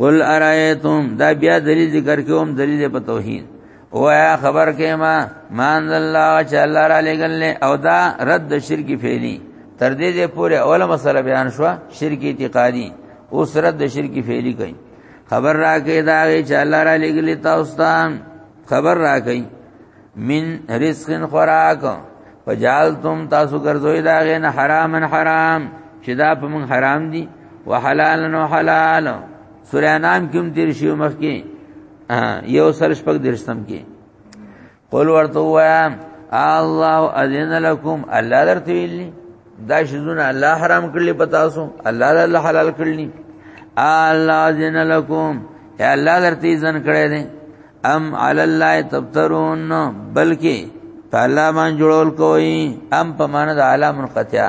قل ارایتم دا بیا دلیل ذکر کوم دلیل په توحید او یا خبر کې ما مان الله چې الله را لګل او دا رد شرک فعلی تر دې دې پورې اوله مسله بیان شو شرک اعتقادي او سرت د شرک فعلی کوي خبر راکې دا چې الله را لګل تاسو ته خبر راکې من رزق خوراک فجعلتم تاسو ګرځوي دا غین حرامن حرام چې دا په من حرام دي وحلال نو حلال سورہ نام کوم تیر شیو مخ کې یو سر شپږ درشتم کې قول ورته وایا الله اذن لكم الله درته ویلی دا شزونه الله حرام کړلی پتا سو الله الله حلال کړلی الله اذن لكم یا الله درته اذن کړی دی ام علی الله تفترون بلکې په الله باندې جوړول کوي ام په معنا د اعلی منقطع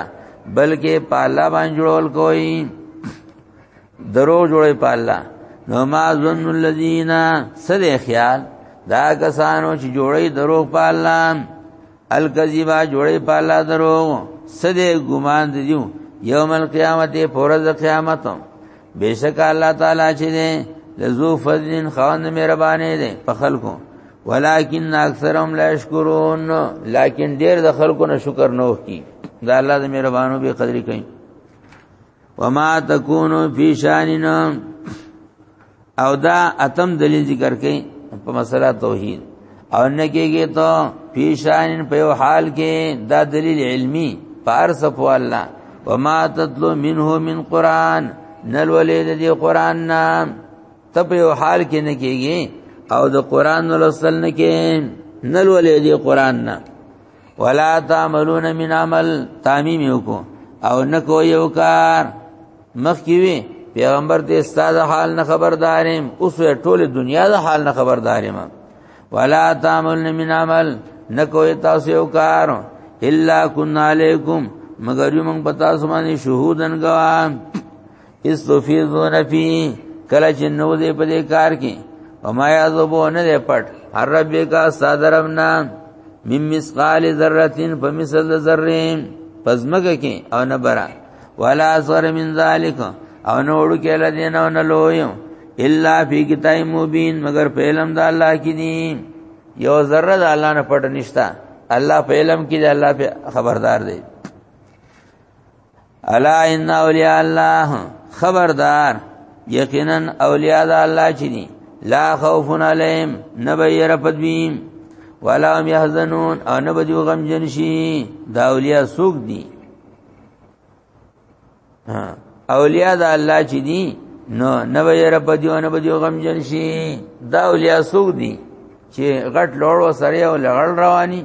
بلکې په الله باندې جوړول کوي درو جوړي په الله نو ما ظن الذین سره خیال دا کسانو چې جوړي درو په الله الکذیبا جوړې په الله درو سده ګمان دیو یوم القیامت پرز قیامت بیشک الله تعالی چې ده لزو فضل خان مهربانه ده په خلکو ولکن اکثرهم لا شکرون لکن ډیر د خلکو نه شکر نه وکي دا الله د مهربانو به قدر کوي وما تکونو فی شاننا او دا اتم دلیل ذکر کئ په مسله توحید او نه کېږي ته فی شانن په یو حال کې دا دلیل علمی پارس په الله وما تتلو منه من قران نل ولید دی قران نام ته په یو حال کې نه کېږي او د قران ولسل نه کې نل ولید دی قران نام ولا تعملون من عمل تامیم یو کو او نه کو یو کار مخ کی وی پیغمبر دې استاد حال نه خبردارم اوس ټول دنیا د حال نه خبردارم ولا تعملون من عمل نه کوی تاسو یو کار الا کن علیکم مگر یو موږ پتا سمانی شهودن گواه استفیزون فی کله چې نو دې په دې کار کې او ما یذبو نه دې پټ هر رب کا صادرم نام مم مسقال ذرتين فمثل ذرين پزمګه کې او نه برا ولا اصغر من ذلک او نه وړو کې لدین او نه لویو الا فی کتاب مبین مگر په علم د الله کې دي یو ذره د الله نه پټ نشتا الله په علم کې دی الله په خبردار دی الا ان اولیاء الله خبردار یقینا اولیاء الله چې دي لا خوف علیهم نبیر پدویم ولا هم يحزنون او نه بدو غم جن شي دا اولیاء سوق دي اولیاء دا الله چې دي نو نه ویره په دیو نه په دیو غم جن شي دا اولیاء سوق دي چې غټ لوړ و سره او لغړ رواني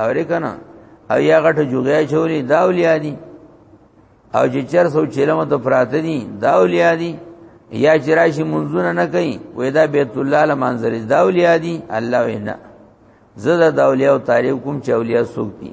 او ریکنه او یا غټ جوګیا چوری دا اولیا دي او چې چر سو چیلمه ته پراته دي دا اولیا دي یا چې راشي منځونه نه کوي وې دا بیت الله لمنظر دا اولیا دي الله وینا زه دا اولیا او تعریف کوم چې اولیا سوق دي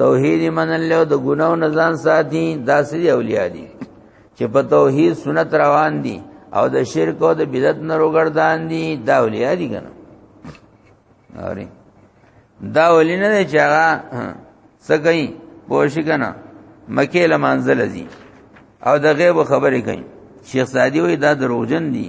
توحید منل له د ګناو نه ځان ساتي داسې اولیاء دي چې په توحید سنت روان دي او د شرک او د بدعت نه روګردان دي دا اولیاء دي کنه اوري دا اولی نه چې هغه څه کوي پوښ کنه مکه لمنزل دي او د غیب خبرې کوي شیخ سعدی وی دا دروغجن دي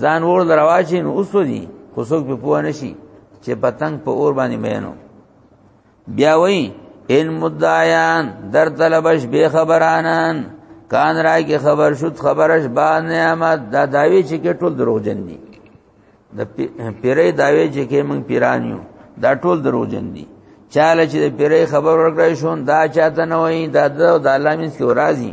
ځان ور درواچې نو اوسو دي خو څوک په پوه نشي چې پتنګ په اور باندې مینو بیا وای ان مدعیان در طلبش بے خبرانان کان را کې خبر شد خبرش با نعمت دا داوی چې کې ټول دروغجن دي د پیرې داوی چې کې موږ پیرانیو دا ټول دروغجن دي چاله چې د پیرې خبر ورکړای شون دا چاته نه وای دا د الله مینس کې راضي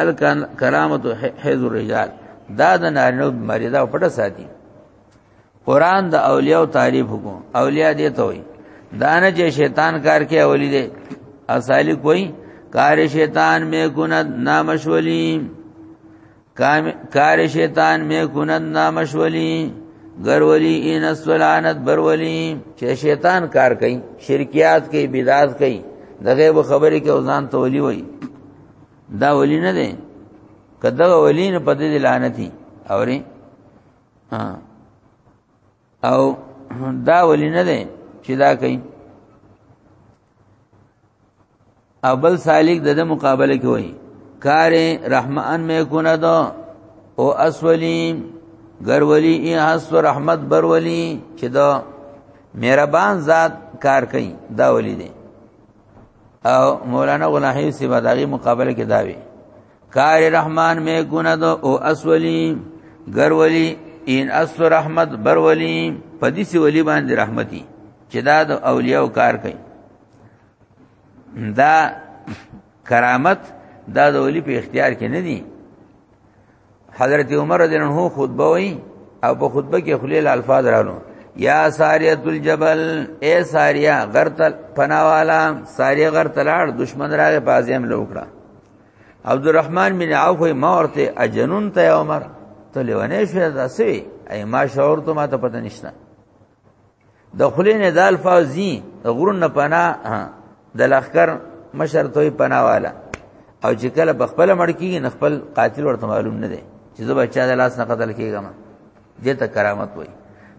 الکان کرامت حیز الرجال دا د نارینو بیماری دا پټه ساتي قران د اولیاء او تعریف وکړو اولیاء دې ته وي دانه چې شیطان کار کې اولی دې اصالي کوئی کار شیطان مې کند نامشولی کار شیطان مې کند نامشولی غرولی ان سلانت برولی چې شیطان کار کوي شرکیات کوي بدعات کوي دغه خبرې کې ځان تولی وي دا ولی نه دی کدا ولی نه پدې دی لعنتی اوري او دا ولی نه دی چې دا کوي او بل سالک د مقابله کې وایي کار رحمان میں کنا دو او اسولی گرولی ای حس و رحمت برولی چې دا مهربان ذات کار کوي دا ولی دی او مولانا غلاحی سی بداغي مقابله کې داوي کار رحمان میں گنہ دو او اسولی گر ولی ان اس رحمت بر ولی پدی سی ولی باندې رحمتي چې دا د اولیاء کار کوي دا کرامت دا د ولی په اختیار کې نه دي حضرت عمر رضی الله عنه خطبه وای او په خطبه کې خلیل الفاظ رالو یا ساریه الجبل اے ساریه غرت پناوالا ساریه غرت لاړ دشمن راغه پازیم لوکړه عبدالرحمن بن عوف ما ورته اجنون ته عمر ته لیونه شو داسې ای ما شعور ته ما ته پته نشته د خلین د الفاظی غرون نه پنا د لخر مشر توي پنا والا او چې کله بخپل مړ کیږي نه خپل قاتل ورته معلوم نه دی چې زه بچا د لاس نه قتل کیږم دې ته کرامت وای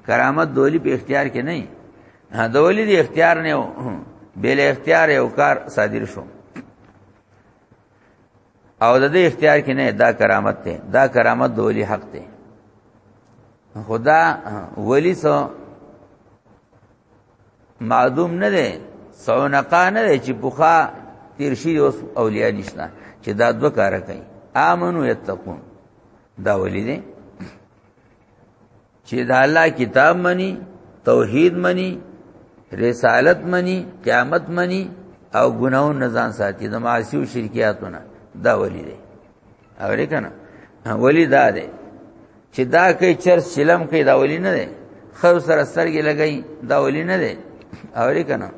کرامت دولی په اختیار کې نه نه دولی دی اختیار نه و بل اختیار یو کار صادر شو او د دې اختیار کې نه دا کرامت ته دا کرامت د ولی حق ته خدا ولی سو معدوم نه دی سونقا نه دی چې بوخا تیر شي اوس اولیاء نشته چې دا دوه کار کوي امنو یتقون دا ولی دی چې دا الله کتاب مني توحید مني رسالت مني قیامت مني او ګناو نزان ساتي د معاصی او شرکیاتونه دا ولی دی اورې کنه ولی دا دی چې دا کوي چر سلم کوي دا ولی نه دی خو سره سرګي لګي دا ولی نه دی اورې کنه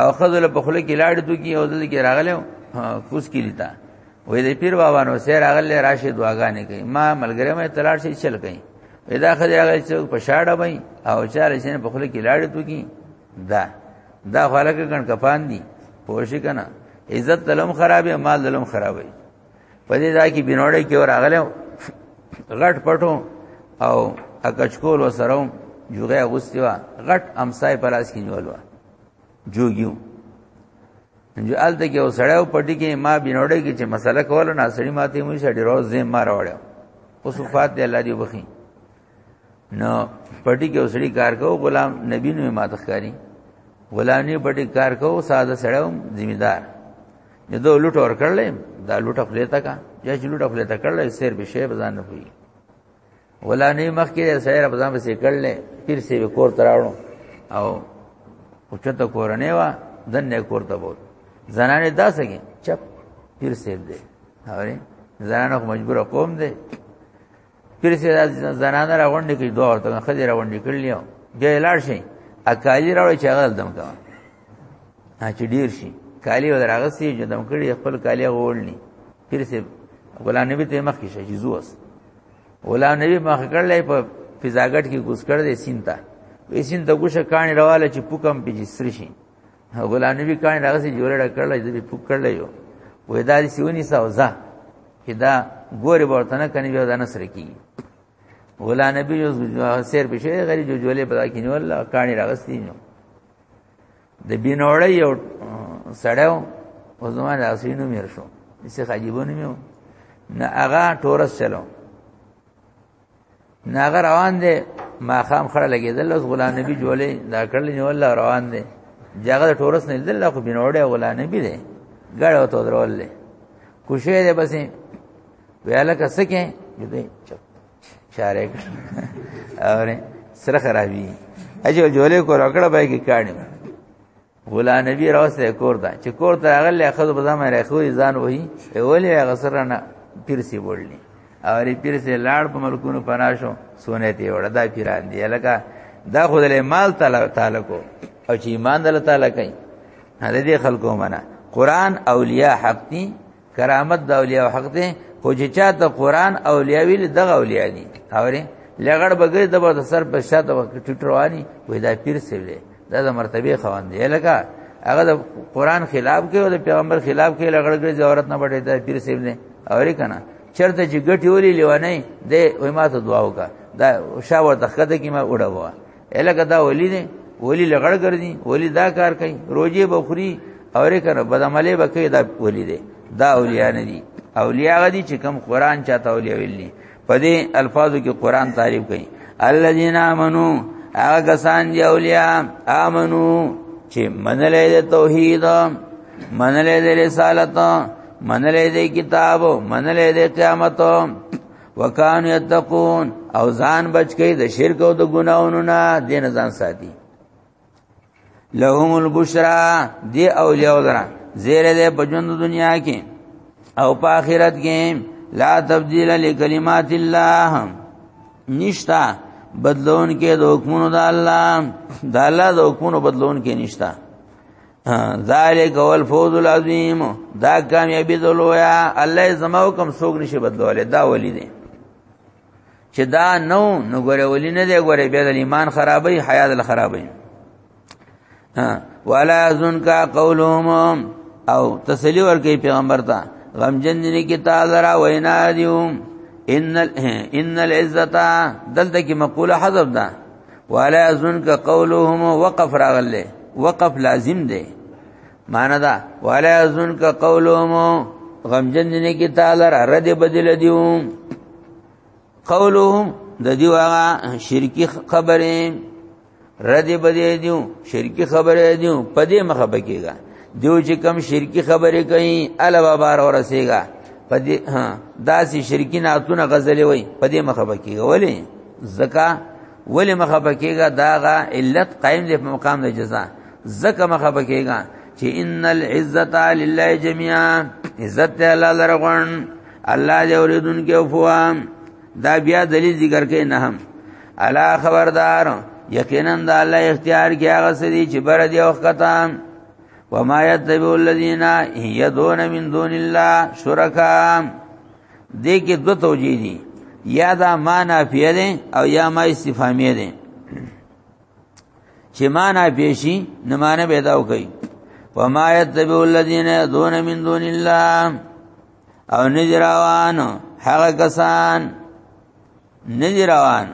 او خزل په خله کې لاړ تو کی او دل کې راغله کوس کې لیتا وې د پیر بابا نو سیر راغله راشه دعاګانې کوي ما ملګری مې تلاړ شي چل کوي وې دا خزل هغه چې په شاړه وای او چار شي په خله کې لاړ تو کی دا دا خلک کڼ کپان دي پوښ کنه عزت دلم خرابې مال دلم خرابې په دې ځای کې بنوړې کې ور اغله غټ پټو او اکچکول وسره جوغه غوستي وا غټ امسای پلاس کې نیولوا جوګیو جو الته کې وسړیو پټی کې ما بنوړې کې چې مسله کوله نه سړی ماته مو شډی روز زم ما راوړیو اوس وفات دی الله دې وبخي نو پټی کې وسړی کار کو غلام نبی نو ما تخکاری غلام نه پټی کار کو ساده سړیو ذمہ دار نه دو لوټ اور کړلې دا لوټ خپل تا کا یا چې لوټ خپل تا کړلې سیر به شی بزان نه پوي ولا نه مخ کې سیر په ځان بسې کړل پیر سی کور تراړو او او چته کور نه وا دنه کور ته بوت زنانه داسګي چپ پیر سی دې اوري زنانه مجبور قوم دې پیر سی زنانه راوندې کې دوه ورته خځه راوندې کړلیو بیا لاړ شي اکالی راوړي چې هغه دم کا چې ډیر شي کالی ودراغسي چې دم کړي خپل کالی غوړني پیر سي غلام نبی ته مخ کې شي جزوس غلام نبی مخ کړلې په فزاګټ کې کوس کړ دې سینتا وې سین د ګوشه کانی راواله چې پوکم په جسر شي غلام نبی کانی راغسي جوړه کړل چې په پوک کړل یو وې دا دې سونی سوزا چې دا ګوري ورته نه کني بیا دا نسر کی غلام نبی یو سیر بشه غری جو جوړې په کې نو الله کانی راغسي نو د بینوړې یو سړیو او زما د اسینو میر شو چې خاجیبونه میو نه هغه تورس چلو نه هغه روان دی ما خام خړه لګیدل اوس غلام نبی جوړې دا کړل نو الله روان دی جګړه تورس نه دل خو بینوړې غلام نبی دی ګړ او تو درول کوشه دې بسې ویاله کسکه دې چپ چارې کړ اور سره خرابي اجو جوړې کو راکړه به کې کاڼي غلا نبی راوسته کور دا چې کور ته غلې خود په ځما راخو ځان وਹੀ اولې غسر نه پیرسي وړلې او ری پیرسي لاړ په ملکونو پناشو سونه تی وړه دا پیران دی لکه دا خود له مال تعالی تعالی کو او چې ایمان دل تعالی کوي هدا دې خلکو منه قران اولیاء حق دي کرامت د اولیاء حق دی خو چې چاته قران اولیاء ویل دغه اولیاء دي اوري لګړ بغیر د بده سر په شاته وخت ټټروانی وې دا پیر سره دا د مرتبه خوان دی لکه هغه د قران خلاف کوي او د پیغمبر خلاف کوي لګړ کې ضرورت نه پټي دا پیر سره نه اوري کنه چرته چې ګټي ولي لیوانه دی وې ما ته دعا وکا دا شاور تخته کې ما وډه ووا الګه دا ولی دی ولی لغړ ګرځي ولی دا کار کوي روزي بخوري اورې کنه بدعملي بکې دا ولی دی دا اولیاء نه دي اولیاء غدي چې کم قران چاته اولیاء ویلي په دې الفاظو کې قران تعریف کوي الذين امنوا هغه کسان دی اولیاء امنو چې منلې د توحید منلې د رسالت منلې د کتاب منلې د قیامت وکانو یتقون او ځان بچ کئ د شرک او د ګناونو نه دین ځان ساتي لهم البشرا دی اولیاء درا زیر دې بجوند دنیا کې او په آخرت کې لا تبديل لکلمات الله نشتا بدلون کې د حکمونو د الله د الله د حکمونو بدلون کې نشتا ذالک اول فوز العظیم دا کامیابی دلویا الله زما حکم سوګ نشي بدلوله دا ولی دی چې دا نو نو ګوره ولی نه دی ګوره به د ایمان خرابې حیا د خرابې ولا ذن کا قولهم او تسلی ورکې پیغمبر ته غم جن دي کې تا درا وینا دیوم ان ان العزت دلته کې مقوله حذف ده ولا يزنك قولهم وقف راغله وقف لازم دی معنا دا ولا يزنك قولهم غمجن نه کی تعالی را رد بدل دیو قولهم د دیو هغه شرکی خبره رد بدل دیو شرکی خبره دیو پدې مخه بکیږي دیو چې کم شرکی خبره کوي ال بابار ورسېګا پدې ها داسې شرکی ناتونه غزلې وای پدې مخه بکیږي ولی زکا ولی مخه پکېګا داغه علت قائم دی په مقام د جزاء زکه مخه پکېګا چې ان العزت لله جميعا عزت الله لرغون الله دې اوریدونکو فوام دا بیا دلیل ذکر کې نه هم الا خبردار یقینا د الله اختیار کې هغه سړي چې بر دې وخت وما يتبع الذين يدعون من دون الله شركاء دې کې دوه توجیه دي یا دا ما نافیه ده او یا ما استفهامیه ده چې ما نافیه شي نه معنی پیدا وکړي وما يتبع الذين يدعون من دون الله او نجراوان هغه کسان نجراوان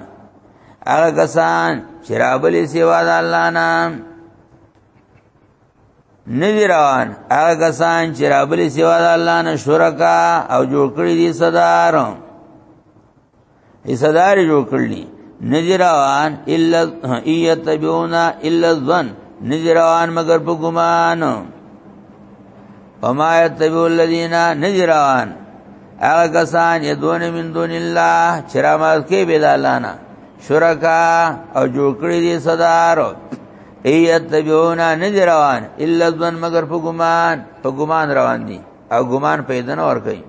هغه کسان چې رابلې سیوا د الله نام نوی روان هغه کسان چې رابلی سوا د الله نه شرکا او جوړ کړی دي صدار ای صدار جوړ کړی نوی روان الا ایتبعون الا الظن نوی روان مگر په ګمان وما يتبع الذين نذران هغه کسان یدون من دون الله چرامات کې بلالانا شرکا او جوړ کړی دي صدر ایتبعون نذران الا ظن مگر په ګمان په ګمان روان دي او ګمان پیدا نه ور کوي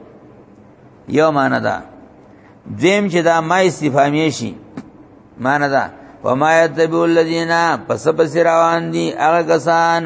یو معنا ده دیم چې دا ما استفهامیه شي معنا ده وما يتبع الذين پس پس روان دي هغه کسان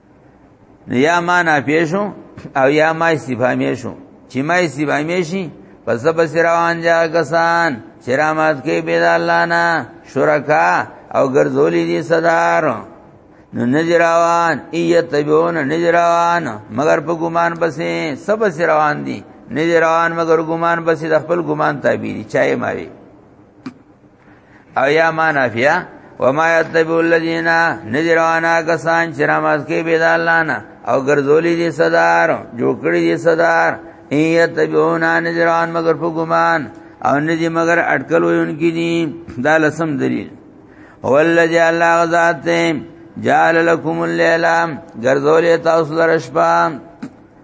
یا ما نه پیښو او یا ما استفهامی شو چې ما استفهامی شي پس پس روان جا کسان شرامت کې بيد الله نه شرکا او ګرځولې دي صدر نو نجراوان ایتبون نجراوان مگر په ګمان پسې سب روان دي نجراوان مگر ګمان پسې د خپل ګمان تابع دي چای ماوي او یا ما نافیا وما یتبع الذین نذروانا کسان چې نماز کې بيد الله نه او ګرځولې دي صدر جوړکړي دي صدر ایتبعونا نذران مگر په ګمان او ندی مگر اٹکل وونکي دي دا لسم دلیل هو الذی الله ذات جعل لكم الليل غرذول تاسو درشپام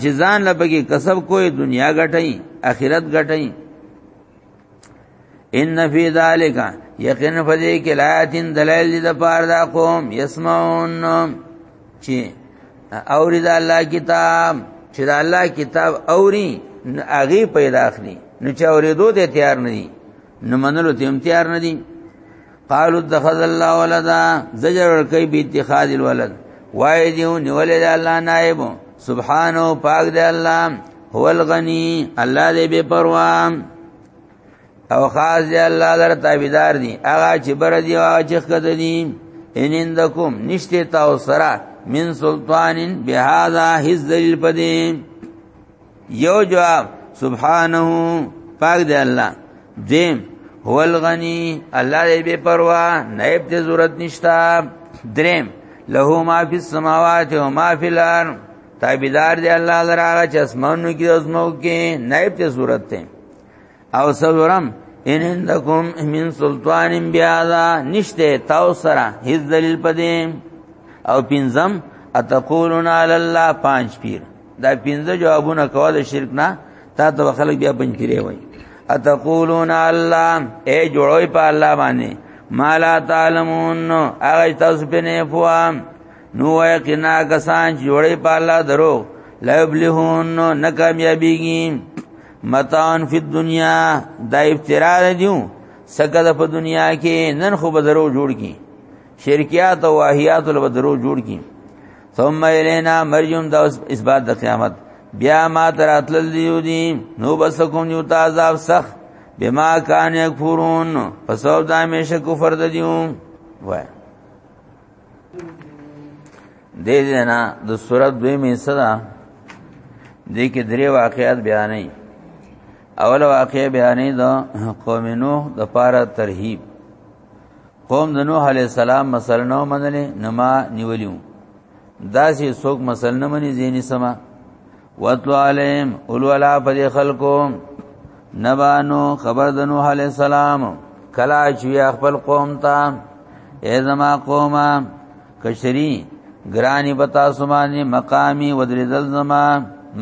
چې ځان لپاره کسب کوی دنیا غټي اخرت غټي ان فی ذالک یقینا فذی کلاتین دلائل د پار دا قوم یسمعون چې اوری دا الله کتاب چې دا الله کتاب اوری اغي پیدا اخلي نو چې اوریدو ته تیار نه دي نو منلو ته امتیار نه دي قالو اتخذ الله ولدا زجر ورکی به اتخاذ الولد وای دیو نیولې د الله نائب سبحانه پاک دی الله هو الغنی الله دې بے پروا او خاص دی الله لپاره تابعدار دي هغه چې بر دی او چې خدای دي ان اندکم نشته تاسو سره من سلطان بهذا هز دلیل پدې یو جواب سبحانه پاک دی الله دیم هو الغنی الله دې بے پروا نه دې ضرورت نشتا دریم له ما فی السماوات و ما فی الارض تابعدار دی الله لراغه چې اسمانو کې د زمو کې نه دې ضرورت ته او سلورم ان عندكم من سلطان بیاذا نشته تاسو سره هیڅ دلیل پدې او پنځم اتقولون علی الله پنځ پیر دا پنځه جوابونه کول شرک نه تا ته خلک بیا پنځ پیری وای اتقولون الله اے جوړوي په الله باندې مالا تعلمون هغه تاسو په نه فهم نو وای کنا کسان جوړې په الله درو لا یبلهون نه کامیابیږي متان فی دنیا دا افترا دیو سکه په دنیا کې نن خو بدرو جوړ کی شرکیات او واهیات له بدرو جوړ کی ثم الینا مرجم دا اس بعد د قیامت بیا ما تراتل دیو دی نو بس کوم یو تعذاب سخ بما کان یکفرون پس او دا همیشه کفر دیو وای دې جنا د سورۃ دوی می صدا دې کې درې واقعات بیانې اول واقع بیانې د قوم نوح د پاره ترهیب قوم د نوح علی السلام مثلا نو منلې نما نیولیو داسې څوک مثلا نه مني زینی سما واتلو علیم اولو علا پا دی خلقو نبانو خبر دنو علیہ السلام کلا چوی اخبر قوم تا اے زما قوما کشری گرانی بتا سمانی مقامی ودری دل زما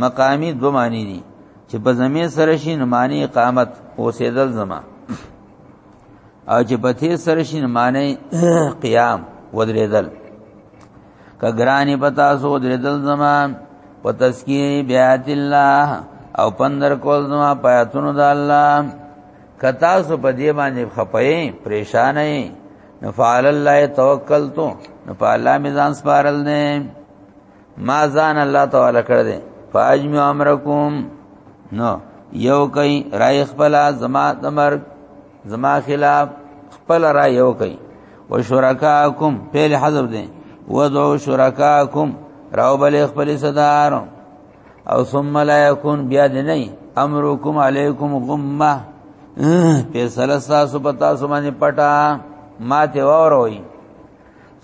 مقامی دو معنی دی چې په زمین سره شي معنی اقامت او سیدل زما او چې په تیر سره شي معنی قیام ودریدل ک ګرانی پتا سو درېدل زما په تذکیر بیات الله او پندر کول زما پیاتونو د الله کتا سو په دې باندې خپې پریشان نه نفعل الله توکلت نو په الله می ځان سپارل نه ما ځان الله تعالی کړ دې فاجم امرکم نو یو کای رای خپل زما تمر زما خلاف خپل را یو کوي و شرکاکم پیل حذف دي ودعو شرکاکم راو بل خپل صدار او ثم لا يكون بیا دې نه امرکم علیکم غمه فیصله تاسو په تاسو باندې پټا ما ته وروي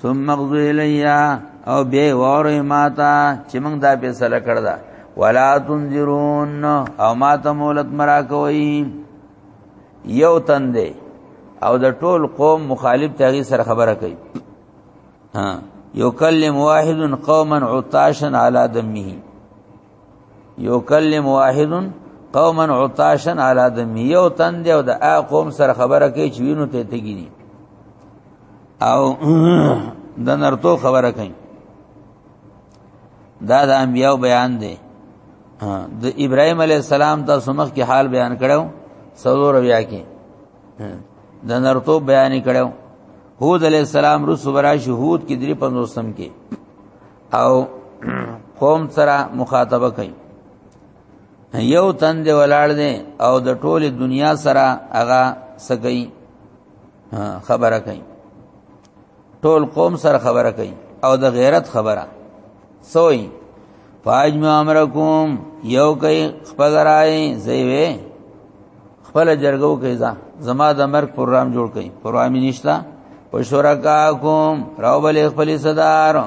ثم اغذي لیا او به وروي ما ته چې موږ دا فیصله کړدا ولا تنذرون او ما ته مولت مرا کوي یو تن دی او د ټول قوم مخالف تغي سره خبره کوي ها یو کلم واحد قوما عطاشا علی دمه یو کلم واحد قوما عطاشا علی دمه یو تن دی او د قوم سره خبره کوي چې وینو ته تګی او د نرتو خبره کوي دا د انبیو بیان دی د ابراهيم عليه السلام تاسو مخ کې حال بیان کړو سلور بیا کې د نرتو بیان کړو هود عليه السلام رسو برا شهود کې درې پنځوسم کې او قوم سره مخاطبه کوي یو تن دی ولاړ دی او د ټوله دنیا سره هغه سګي خبره کوي ټول قوم سره خبره کوي او د غیرت خبره سوئی فاجم امرکم یو کوي خپل راي زیوي خپل جرګو کوي ځا زما د مرګ پروګرام جوړ کوي پروګرام نشتا پښورکا کوم راو بل خپل صدارو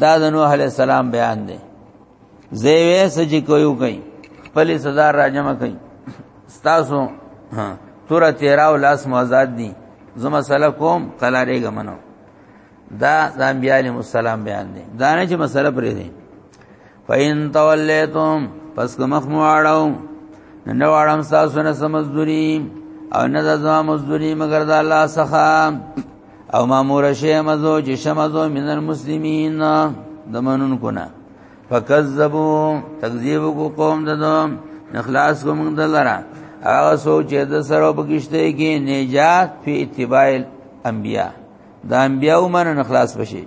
دا د نوح علی السلام بیان دی زه وې سج کوي کوي خپل سزا راجمه کوي تاسو تور 13 او لاس مو آزاد دي زه مسله کوم قلارې غمنو دا د انبیاء علیهم السلام بیان دی دا نه چې مسله پرې دی فین تولیتم پس که مخ مو اړو نه واړم تاسو نه سمزدوري او نه زما مزدوري مگر د الله څخه او مامور شی مزو چې شمزو من المسلمین د منون کو نه فکذبو تکذیب کو قوم ددو نخلاص کو موږ دلرا هغه سوچ د سره بغشته کې نجات په اتباع الانبیاء د انبیاء من نخلاص بشي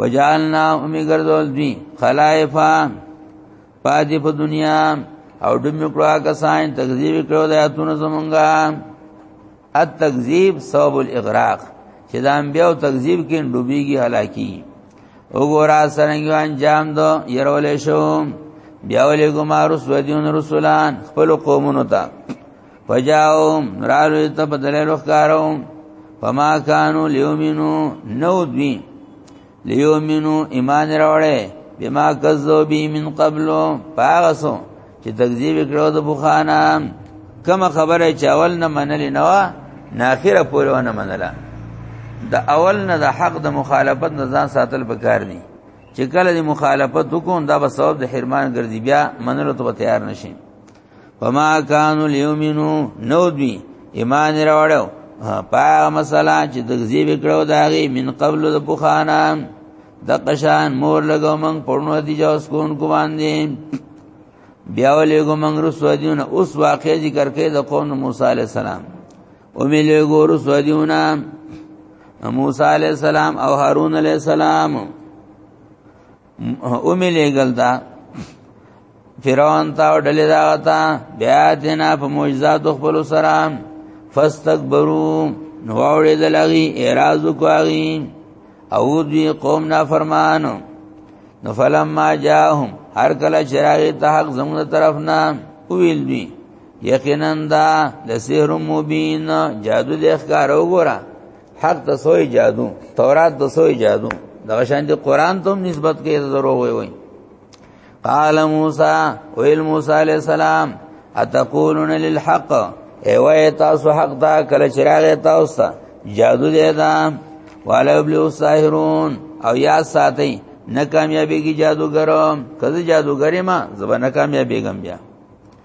وجعلنا امی ګرځول دی خلائفا پاتې په دنیا او دم کړه کسان تکذیب کړو د اتونو زمونږه ات تکذیب سبب الاغراق چې دا انبیاء تکذیب کین ډوبېږي هلاکی وګورا سرنګ انجام دو يرول شو بیا ولې ګمارس ودیون رسولان خپل قومونو ته فجاو رالو ته په دلیل وکارو فما کانو لیومینو نو دوی لیومینو ایمان راوړې بما کذو بی من قبلو پاغسو چې تکذیب کړو د بوخانا کما خبره چاول نه منل نه وا ناخره پورې ونه منله د اول نه د حق د مخالفت نه ځان ساتل پکار دي چې کله د مخالفت وکون دا به سبب د حرمان ګرځي بیا منلو ته تیار نشي فما كانوا ليؤمنوا نو دوی ایمان راوړو پاغه مسله چې د زیب کړو داغي من قبل د بخانا د قشان مور لګو من پړنو دي جوس کون کو باندې بیا ولېګو من رسو دیونه اوس واقع ذکر کړي د قوم موسی عليه السلام او ملېګو رسو دیونه موسی عليه السلام او هارون عليه السلام او مې لګل دا فرعون تا ډلې دا تا بیا دینا په معجزات خپل سره فاستكبروا نو اورې دلغي اعتراض کوي او دوی قوم نا فرمانو نو فلما جاءهم هر کله چراغ ته حق زموږ طرف نه ویل دوی یقینا دا لسحر مبین جادو د ښکارو ګره حق د سوې جادو تورات د سوې جادو دغه شان دي قران ته نسبت کې درو وي وي قال موسی ویل موسی علی السلام اتقولون للحق ای وای تاسو حق دا کله چراغ تاسو جادو دی دا والا ابلیو ساحرون او یا ساتي نه کامیابی کی جادوګرم کله جادوګری ما زبر نه کامیابی ګم بیا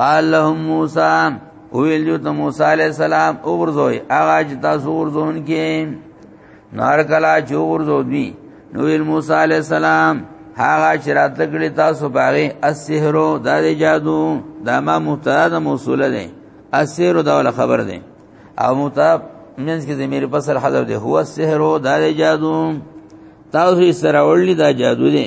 قال لهم موسی ویل یو ته موسی علی السلام اوغرزوي هغه چې تاسو ورزون کې نار کلا چې ورزو دی نو ویل موسی علی السلام هغه چې راته کړی تاسو باغې السحرو د جادو دا ما متعاد موصوله ده السحرو دا ول خبر ده او متاب منځ کې زمير فصل حذف ده هو السحرو دا جادو تاسو یې سره وړلی دا جادو ده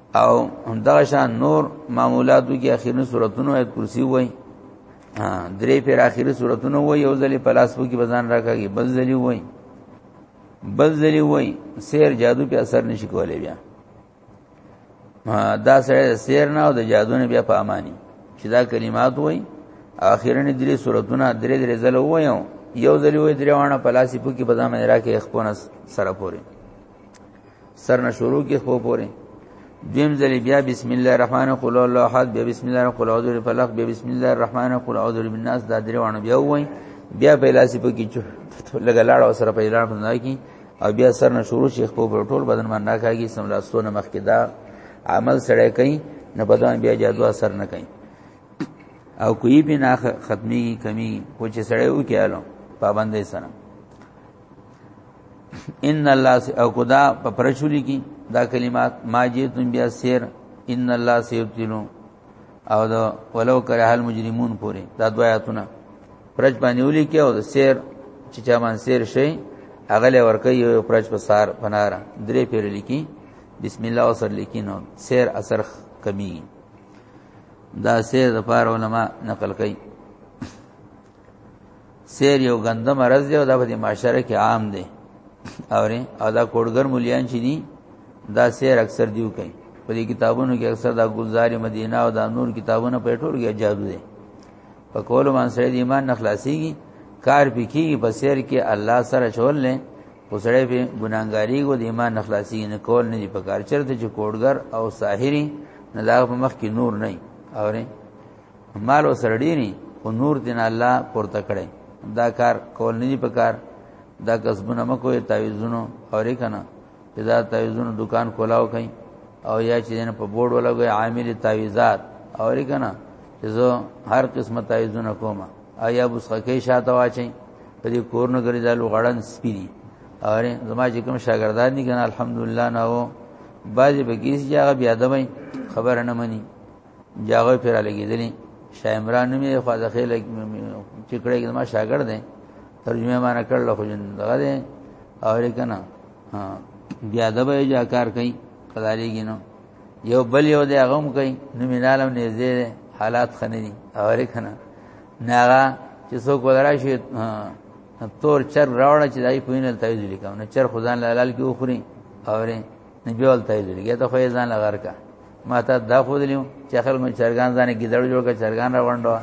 او همدغه شان نور معمولاتو کې اخیری صورتونو ایت کرسی وای درې پر اخیری صورتونو وای یو ځلې پلاسپو کې بزان راکاږي بل ځلې وای بل ځلې وای سیر جادو په اثر نشي کولای بیا دا سره سیر نه او د جادو نه بیا په امانی چې دا کلمات وای اخیرنې درې صورتونه درې درې ځله وای یو ځلې وای درې وانه پلاسپو کې بزان راکې خپل سره پوري سرنا شروع کې خو پورې دیم ځلې بیا بسم الله الرحمن قل الله احد بیا بسم الله قل اعوذ برب الفلق بیا بسم الله الرحمن قل اعوذ برب الناس دا درې وانه بیا وای بیا په لاسې په کې لګا لاړ او سره په اعلان باندې کی او بیا سرنا شروع شیخ په ټول بدن باندې راکاږي سم لاسونه مخ کې دا عمل سره کوي نه بدن بیا جادو اثر نه کوي او کوئی به نه ختمي کمی کوچ سره وکیالو پابندې سره ان الله او خدا په پرچولي کې دا کلمات ماجیتن بیا سیر ان الله سیبتلو او دا ولو کرے حال مجرمون پوری دا دو آیاتونه پرچ باندې ولي کې او د سیر چې چا مان سیر شي هغه له ورکه یو پرچ په سار پنارا درې پیر لیکي بسم الله او سر لیکي نو سیر اثر کمی دا سیر د پاره علما نقل کوي سیر یو غنده مرض دی او دا په معاشره کې عام دی اورې او دا کوډګر مليان چې دي دا سیر اکثر دیو کوي په دې کتابونو کې اکثر دا گلزار مدینه او دا نور کتابونه په ټول کې جادو دي په کول مان سره د ایمان نه خلاصيږي کار پکې په سیر کې الله سره شول نه وسړې به ګناګاری کو د ایمان نه خلاصي نه کول نه دي په کار چرته چې کوډګر او ساحری نه دا په مخ کې نور نه اورې مال وسره ډیری خو نور دین الله پورته کړي دا کار کول نه په کار دا کسبونه مکو تعویذونو اورې کنه چې دا تعویذونو دکان کولاو کئ او یا چې دین په بورډ ولګي عامل تعویذات اورې کنه چې زه هر قسمه تعویذونه کوم او یا بوسخه شاته واچي په دې کورن غری دالو غړن سپیری اورې زما چې کوم شاګردان دي کنه الحمدلله نو باجی بګیس یا بیا دمای خبر نه مني جاغه پیرا لګیدلی شاه عمران نومې خو د خېل چکړې کې ما شاګرد دی ترجمه ما نه کړل خو جن دغه دی او لیکنه ها بیا د به جا کار کوي کلالیږي نو یو بل یو دی هغه هم کوي نومې نالم نږدې حالات خنه دي او لیکنه ناغه چې څوک ولرا شي تور چر راوړ چې دای په وینل تایید لیکم نه چر خدان لال کې وخوري اورې نه بیول تایید لیکي ته خو یې ځان لغار کا ما ته دا خو دلیو چې اخر مې چرګان ځانې ګیدړ جوړ کړ چرګان را وندو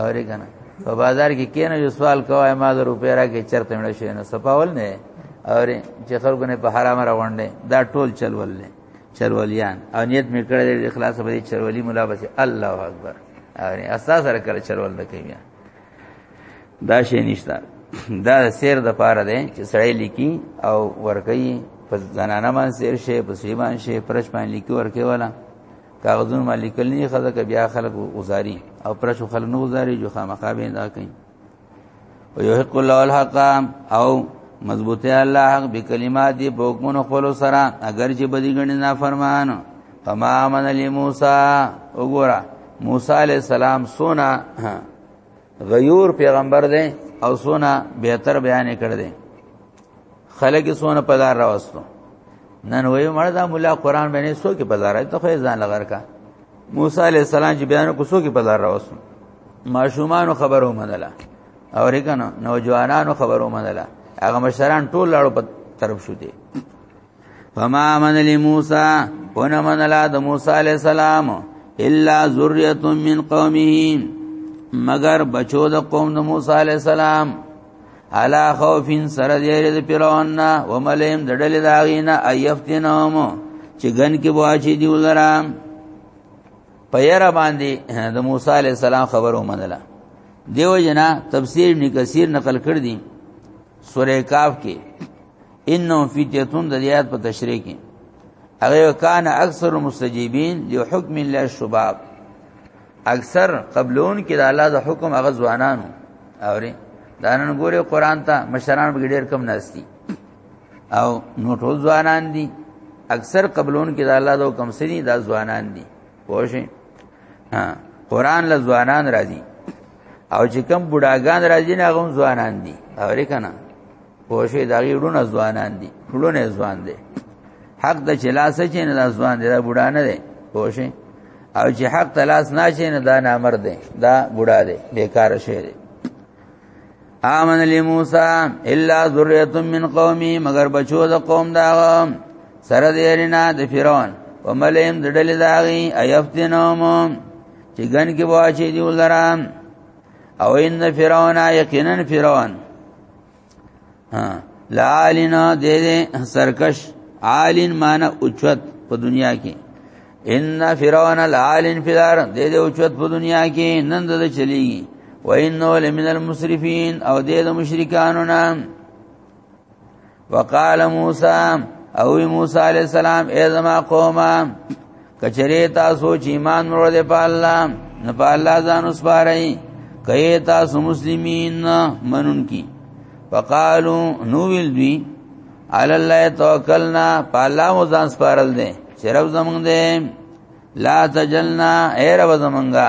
اورې کنه په بازار کې کینې یو سوال کوه ما د روپې را کې چرته مړ شي نه سپاول نه اورې چې خلکو نه په حرام را وندې دا ټول چلول نه چرولیان او نیت مې کړې د اخلاص په چرولی مولا بس الله اکبر اورې اساس سره کړ چرول نه کوي دا شی نشته دا سیر د پاره دی چې سړی لیکي او ورکي په زنانه باندې سیر شي په سیمان شي پرش باندې لیکي ورکي ولا کاغذونه باندې لیکل نه خزه ک بیا خلک وزاري او پرش خلک نه وزاري جو خامخا به دا کوي او یحق الله الحق او مضبوطه الله حق بکلمات دی بوکمن خپل سره اگر چې بدی غنی نه فرمان فما من لموسی وګوره موسی علی السلام سونا غیور پیغمبر دی او سونا بهتر بیان کړ دی خلک سونه په لار راوستو نن وایو مړ دا مولا قران باندې سو کې په لار ته خو ځان لګر کا موسی علی السلام چې بیان کو سو کې په لار راوستو ماشومان خبرو منله او ریکنه نوجوانانو خبرو منله هغه مشران ټول لاړو په طرف شو دي فما من لموسی ون من لا د موسی علی السلام الا ذریه من قومه مگر بچو د قوم د موسی علی السلام علا خوف سر دیر د پیرون و ملیم د ډل داغینا ایفتنهم چې ګن کې بواچی دی ولرام پیر باندې د موسی علی السلام خبرو منله دیو جنا تفسیر ابن کثیر نقل کړ دي سورہ کاف کې انه فتیتون د یاد په تشریح کې هغه کان اکثر مستجیبین دی حکم الله شباب اکثر قبلون کې د الله د حکم هغه ځوانانو اوري دا نن ګوره قران ته مشران بغیر کم ناشتي او نو ټول ځوانان دي اکثر قبلون کې د الله د حکم سری دا ځوانان دي پوښې ها قران له ځوانان راځي او چې کم بډاګان راځي نه غو ځوانان دي اوري کنه پوښې دا غیړونه ځوانان دي ټولونه ځوان دي حق د چلاس چې نه ځوان دي دا بوډا نه دي پوښې او چې حق تلاس نه چې نه دا نامر دي دا بوډا دي بیکار شي دي آمن لموسی الا ذریه من قومي مگر بچو د قوم دا سره دیرینا د فرعون وملئم د ډلې داغي ايفتنهم چې ګن کې واچې دی ولرام او ان فرعون یقینا فرعون ها لالینا دې دې سرکش عالین مان اوچت په دنیا کې ان فرعون العالین فی الار دې دې اوچت په دنیا کې نن دې چلیږي و انه لمن المسرفین او دې د مشرکانو نام وقال موسی او موسی علیہ السلام اے زما قومه کچره تاسو چې ایمان ورو دې په الله نه په الله ځان وسپارئ کئ تاسو مسلمانین منون کی فقالو نو ویل دوی علی الله توکلنا په الله مو ځان سپارل دې چې رب زمونږ دې لا تجلنا اے رب زمونږه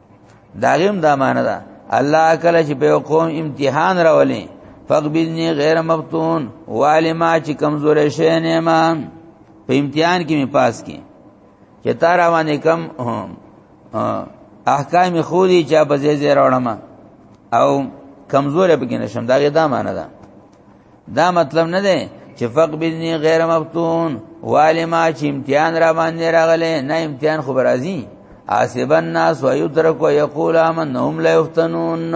داغم دا معنا ده الله کله چې په قوم امتحان راولي فقبلني غیر مفتون والما چې کمزور شې نه ما په امتحان کې می پاس کې چې تا روانې کم احکام خودي چې په زی زی راوړم او کمزور به کې نشم دا غي دا معنا ده دا مطلب نه دی چې فق بني غیر مفتون والي ما چې امتحان را باندې راغله نه امتحان خو راځي حسب الناس ويترك ويقول امنهم لا يفتنون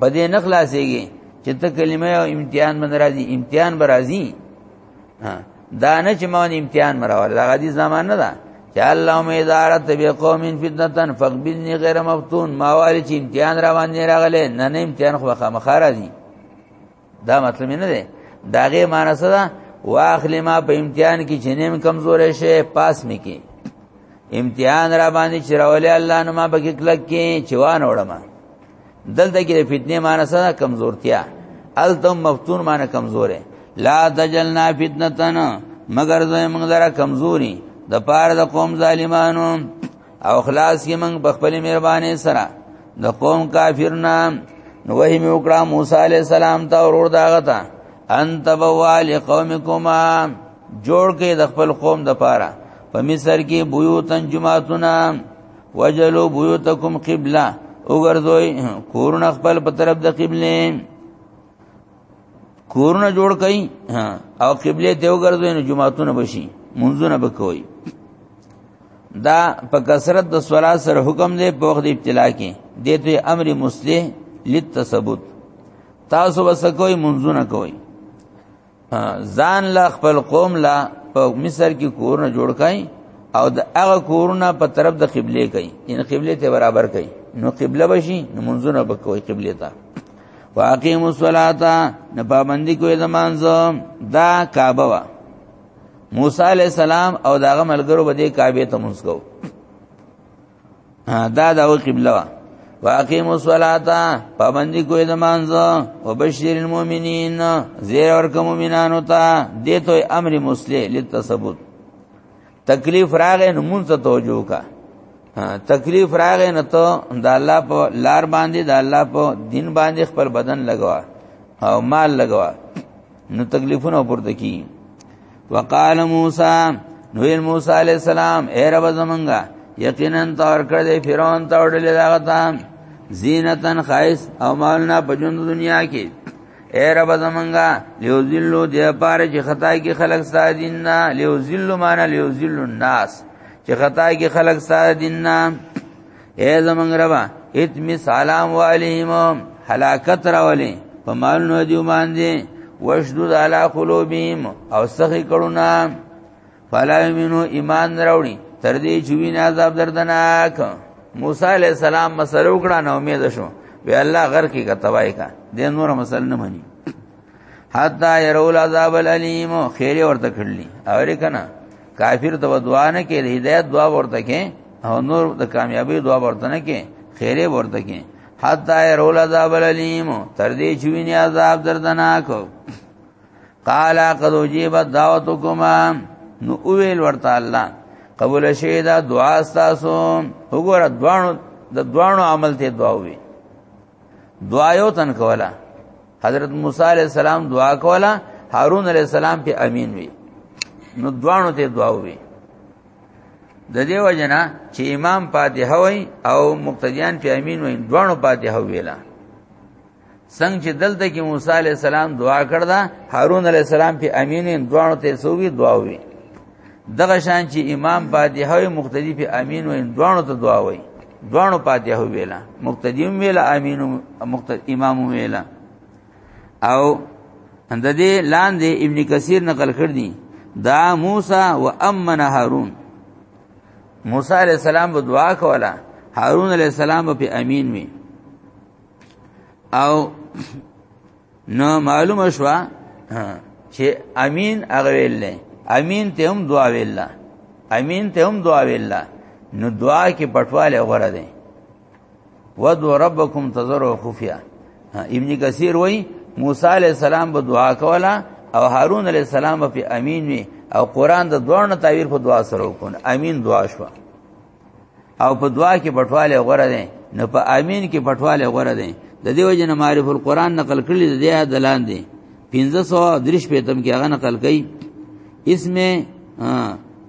بده نه خلاصيږي چې ته کلمه او امتحان باندې راځي امتحان به راځي دا نه چې مون امتحان مراول دا غدي زمانه ده چې اللهم اداره تبي قوم فتنه فقبلني غير مفتون ما والي چې امتحان را باندې راغله نه نه امتحان خو خامخا راځي دا مطلب نه دی دا غي معنی څه ده واخلی ما په امتحان کې جنیم کمزورې شي پاس مې کې امتحان را باندې چرولې الله نو ما بګی کلک کې چوان وړم دلته کې فتنه معنی څه ده کمزورتیا التم مفتون معنی کمزورې لا تجلنا فتنتن مگر زه موږ لره کمزوري د پاره د قوم ظالمانو او خلاص کې موږ په خپل مهرباني سره د قوم کافر نام نو وحی می وکړه موسی علی السلام ته ورور داغه ته انت بوال قومکما جوړ کې د خپل قوم د پاره په مصر کې بيوتن جمعتنا وجلو بيوتکم قبلہ وګرځوي کورن خپل په طرف د قبله کورونه جوړ کړي او قبله ته وګرځوي نو جمعهتونه بشي منځونه بکوي دا په کثرت د صلات سره حکم دی په وخت ابتلا کې دته امر مصلح للتثبت تاسو وسکوي منځونه کوي ځان لا خپل قوم لا په مصر کې کورونه جوړ کړي او د هغه کورونه په طرف د قبله کوي ان قبله ته برابر کوي نو قبله بشي نو منځونه به کوي قبله ته واقیم الصلاۃ نه پابندی کوی زمانځو دا کعبه وا موسی علی السلام او داغه ملګرو به دې کعبه ته منځ کوو دا دا قبله وا واقیم الصلاة پابندی کوی د مانځه او بشیر المؤمنین زیر ور کوم مؤمنانو ته دته امر مسلم للتثبت تکلیف راغې نو مونږ ته توجه کا تکلیف راغې نه ته د الله په لار باندې د الله په دین باندې خپل بدن لګوا او مال لګوا نو تکلیفونه پورته کی وقال موسی نو موسی علی السلام اے رب زمونږه یقینا تور کړ دې فرعون ته وړلې دا غتا زینتن خایس او مالنا بجوند دنیا کې اے رب زمونږه لیو ذلو دې پار چې خطا کې خلق سادین نا لیو ذلو معنا لیو ذلو الناس چې خطا کې خلق سادین نا اے زمنګ ربا اتمی سلام علیهم هلاکت راولې په مالونو دی باندې وشدود علی قلوبهم او سخی کړونا فلا یمنو ایمان راوړي تر دې چې وین عذاب دردناک موسی علی السلام مسلو کړه نو امید شو وی الله غر کې کا توای کا دې نور مسل نه مني حتا يروا العذاب الالم خیر ورته کړلی اور کنا کافر ته دعا نه کې هدایت دعا ورته کې او نور د کامیابی دعا ورته نه کې خیر ورته کې حتا يروا العذاب الالم تر دې چې ویني عذاب دردناک قال قد وجيبت دعوتكما نو اویل ورته الله قبول شي دا دعا تاسو وګوره دوانو د دوانو عمل ته دعا وي دعا یو تن کوله حضرت موسی علیہ السلام دعا کوله هارون علیہ السلام په امین وی نو دوانو ته دعا وی د دې وجنه چې امام فاتحه وای او مقتدیان په امین وای دوانو فاتحه ویلا څنګه چې دلته کې موسی علی السلام دعا کړدا هارون علی السلام په امین دوانو ته سووي دعا وی دغه شان چې امام فاتحه وای مقتدی په امین وای دوانو ته دعا وای دوانو فاتحه ویلا مقتدی ویلا امین مقتد امام ویلا او اند دې لاندې ابن کثیر نقل کړ دي دا موسی و امن هارون موسی علیہ السلام په دعا کوله هارون علیہ السلام په امین وی او نو معلومه شو چې امین هغه ویل نه امین ته هم دعا ویل نه امین ته هم دعا ویل نه نو دعا کې پټواله غره ده ودو ربکم تزرو خفیا ابن کثیر وای موسی علی السلام به دعا کوله او هارون علی السلام په امین وی او قران د دوه تعبیر په دعا سره وکړ امین دعا شوه او په دعا کې پټواله غوړه ده نه په امین کې پټواله غوړه ده د دې وجه نه معرف القرآن نقل کړل دی دلان دی 1500 درش په تم کې هغه نقل کړي اسمه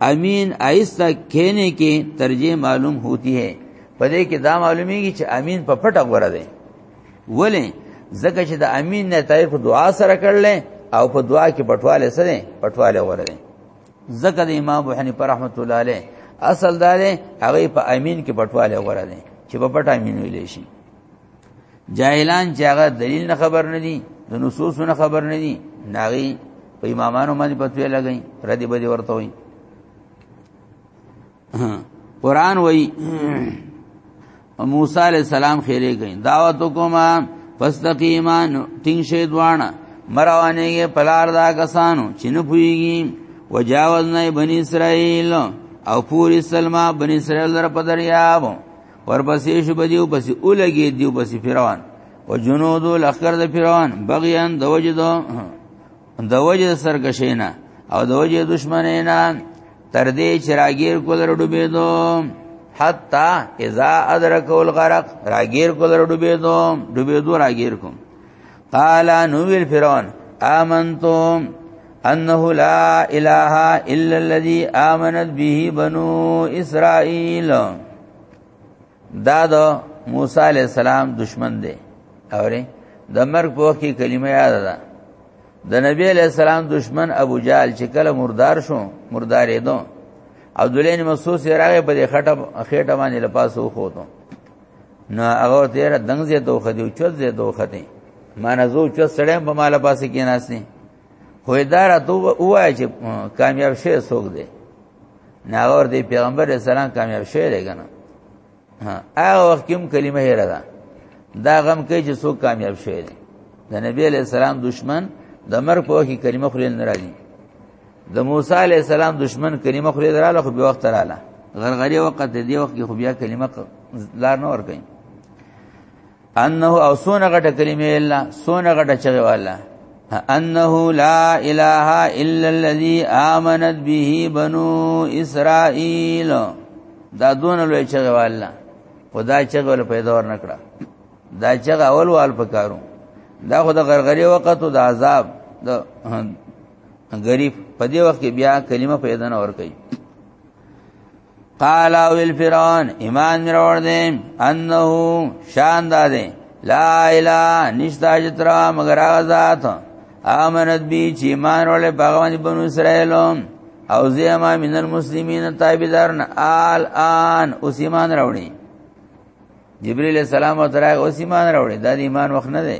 امین آیستا کھینے کې ترجیح معلوم ہوتی ہے پدې کې دا معلومیږي چې امین په پټه غوړه ده ولې ځکه چې د امین نه تایف دعا سره کړل او په دعا کې پټواله سره پټواله غوړه ده ذکر امام ابو حنیفه رحمت الله علیه اصل دار هغه په امین کې پټواله غوړه دي چې په پټ امین ویل شي جاهلان چې هغه دلیل نه خبر نه دي د نصوص نه خبر نه دي ناغي په امامانو باندې پتوې لګي ردی به ورته وي قران وای موسی علی السلام خیره گئی دعوت کوما فاستقیما تین شی دوانه مروانېږي پلار دا کسانو چې نه پويږي وجاوزنا بني اسرائيل او پوری سلمہ بني اسرائيل در په دریاب ورپسې شو بدیو پسې اولګي دیو پسې فرعون او جنود لخر د فرعون بغيان د وجدو د وجه سرکشی نه او د وجه دشمنی نه تر دې چې راګیر کول ډوبېدو حتا اذا ادرک الغرق راګیر کول ډوبېدو ډوبېدو راګیر کوم قال نو ویل فرعون آمنتم انه لا اله الا الذي امنت به بنو اسرائيل دا د موسی علی السلام دشمن دی اوري د مرګ په وخت کې کلمه یاد ده د نبی علی السلام دشمن ابو جال چې کله مردار شو مردارې دو عبد الله مسعود یې راغی په دې خټه خېټه باندې لپاسو خوته نو هغه تیر دنګ زه دوخه دی چوز زه دوخه دی مانزو چوز سړی په مال پاسې کې ناس نه خو اداره تو وای چې کامیاب شې سوګ دی ناور دی پیغمبر اسلام کامیاب شوی دی کنه هغه وخت کوم کلمه هره ده دا غم کوي چې څوک کامیاب شوی دی د نبی علی السلام دشمن د مر په وخت کلمه خو نه راځي د موسی علی السلام دشمن کلمه خو نه رااله خو به وخت رااله غرغری وخت دی وخت کې خو بیا کلمه لار نه ور کوي انه او سونه غټه کلمه الا سونه غټه چغه والا انه لا اله الا الذي امنت به بنو اسرائيل دا دون لوی چغه والا خدا چغه ول پیدا ور نکړه دا چغه اول وال پکارو دا خو د غرغری وخت او د عذاب د غریب په دې وخت کې بیا کلمه پیدا نه ور کوي قال ویل فرعون ایمان مرور دې انه شان دې لا اله نشتا جترا مگر ذات امنت بی چې ایمان ولې بغوان بنو اسرائیل او زیما من المسلمین تابعدارن آل آن اوس ایمان راوړي جبرئیل السلام او ترغه اوس ایمان راوړي دا ایمان وخت نه دی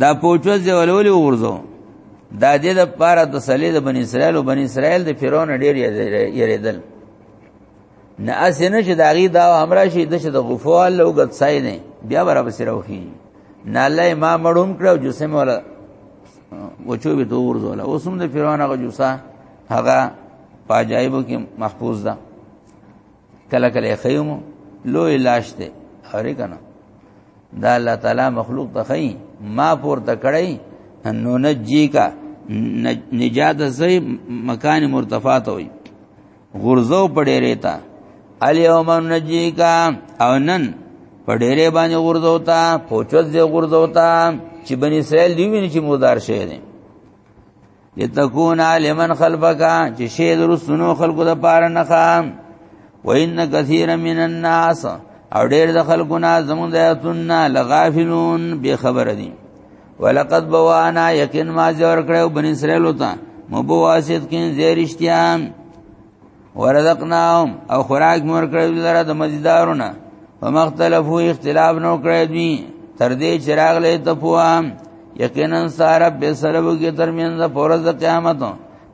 دا پوچوز دی ولولي ورځو دا دې د پاره د صلی د بنی اسرائیل او بنی اسرائیل د فرعون ډیر یریدل نه اسنه چې داغي دا همرا شي د د غفوال او غد سای نه بیا برابر سره وخی نه الله ما مړوم کړو جسم ولا وچو به دور زولا اوسم د فرعون هغه جوسا هغه پاجایبو کې محفوظ ده کله کله خیمو لوی لاش دی اورې کنه دا الله تعالی مخلوق ته خی ما پور ته کړی نو نجی کا نجات زې مکان مرتفع ته وي غرزو پړې ریتا الیوم نجی کا او نن پډېرې باندې غرزو تا پوچوز دې غرزو تا چې بنی اسرائیل دی ویني چې مردار شوی دی لتكون لمن خلفك چې شی درسونو خلقو د پاره نه خام وان كثير من الناس او ډېر د خلقو نه زمون د اتنا لغافلون به خبر دي ولقد بوانا یقین ما زور کړو بن اسرائیل ته مبواسط کین زیرشتیام ورزقناهم او خوراک مور کړی لره د مزیدارونه فمختلفو اختلاف نو کړی دی تر دې چې راغله ته پوام یقینا ساره به سربو کې ترمنځ پورز د قیامت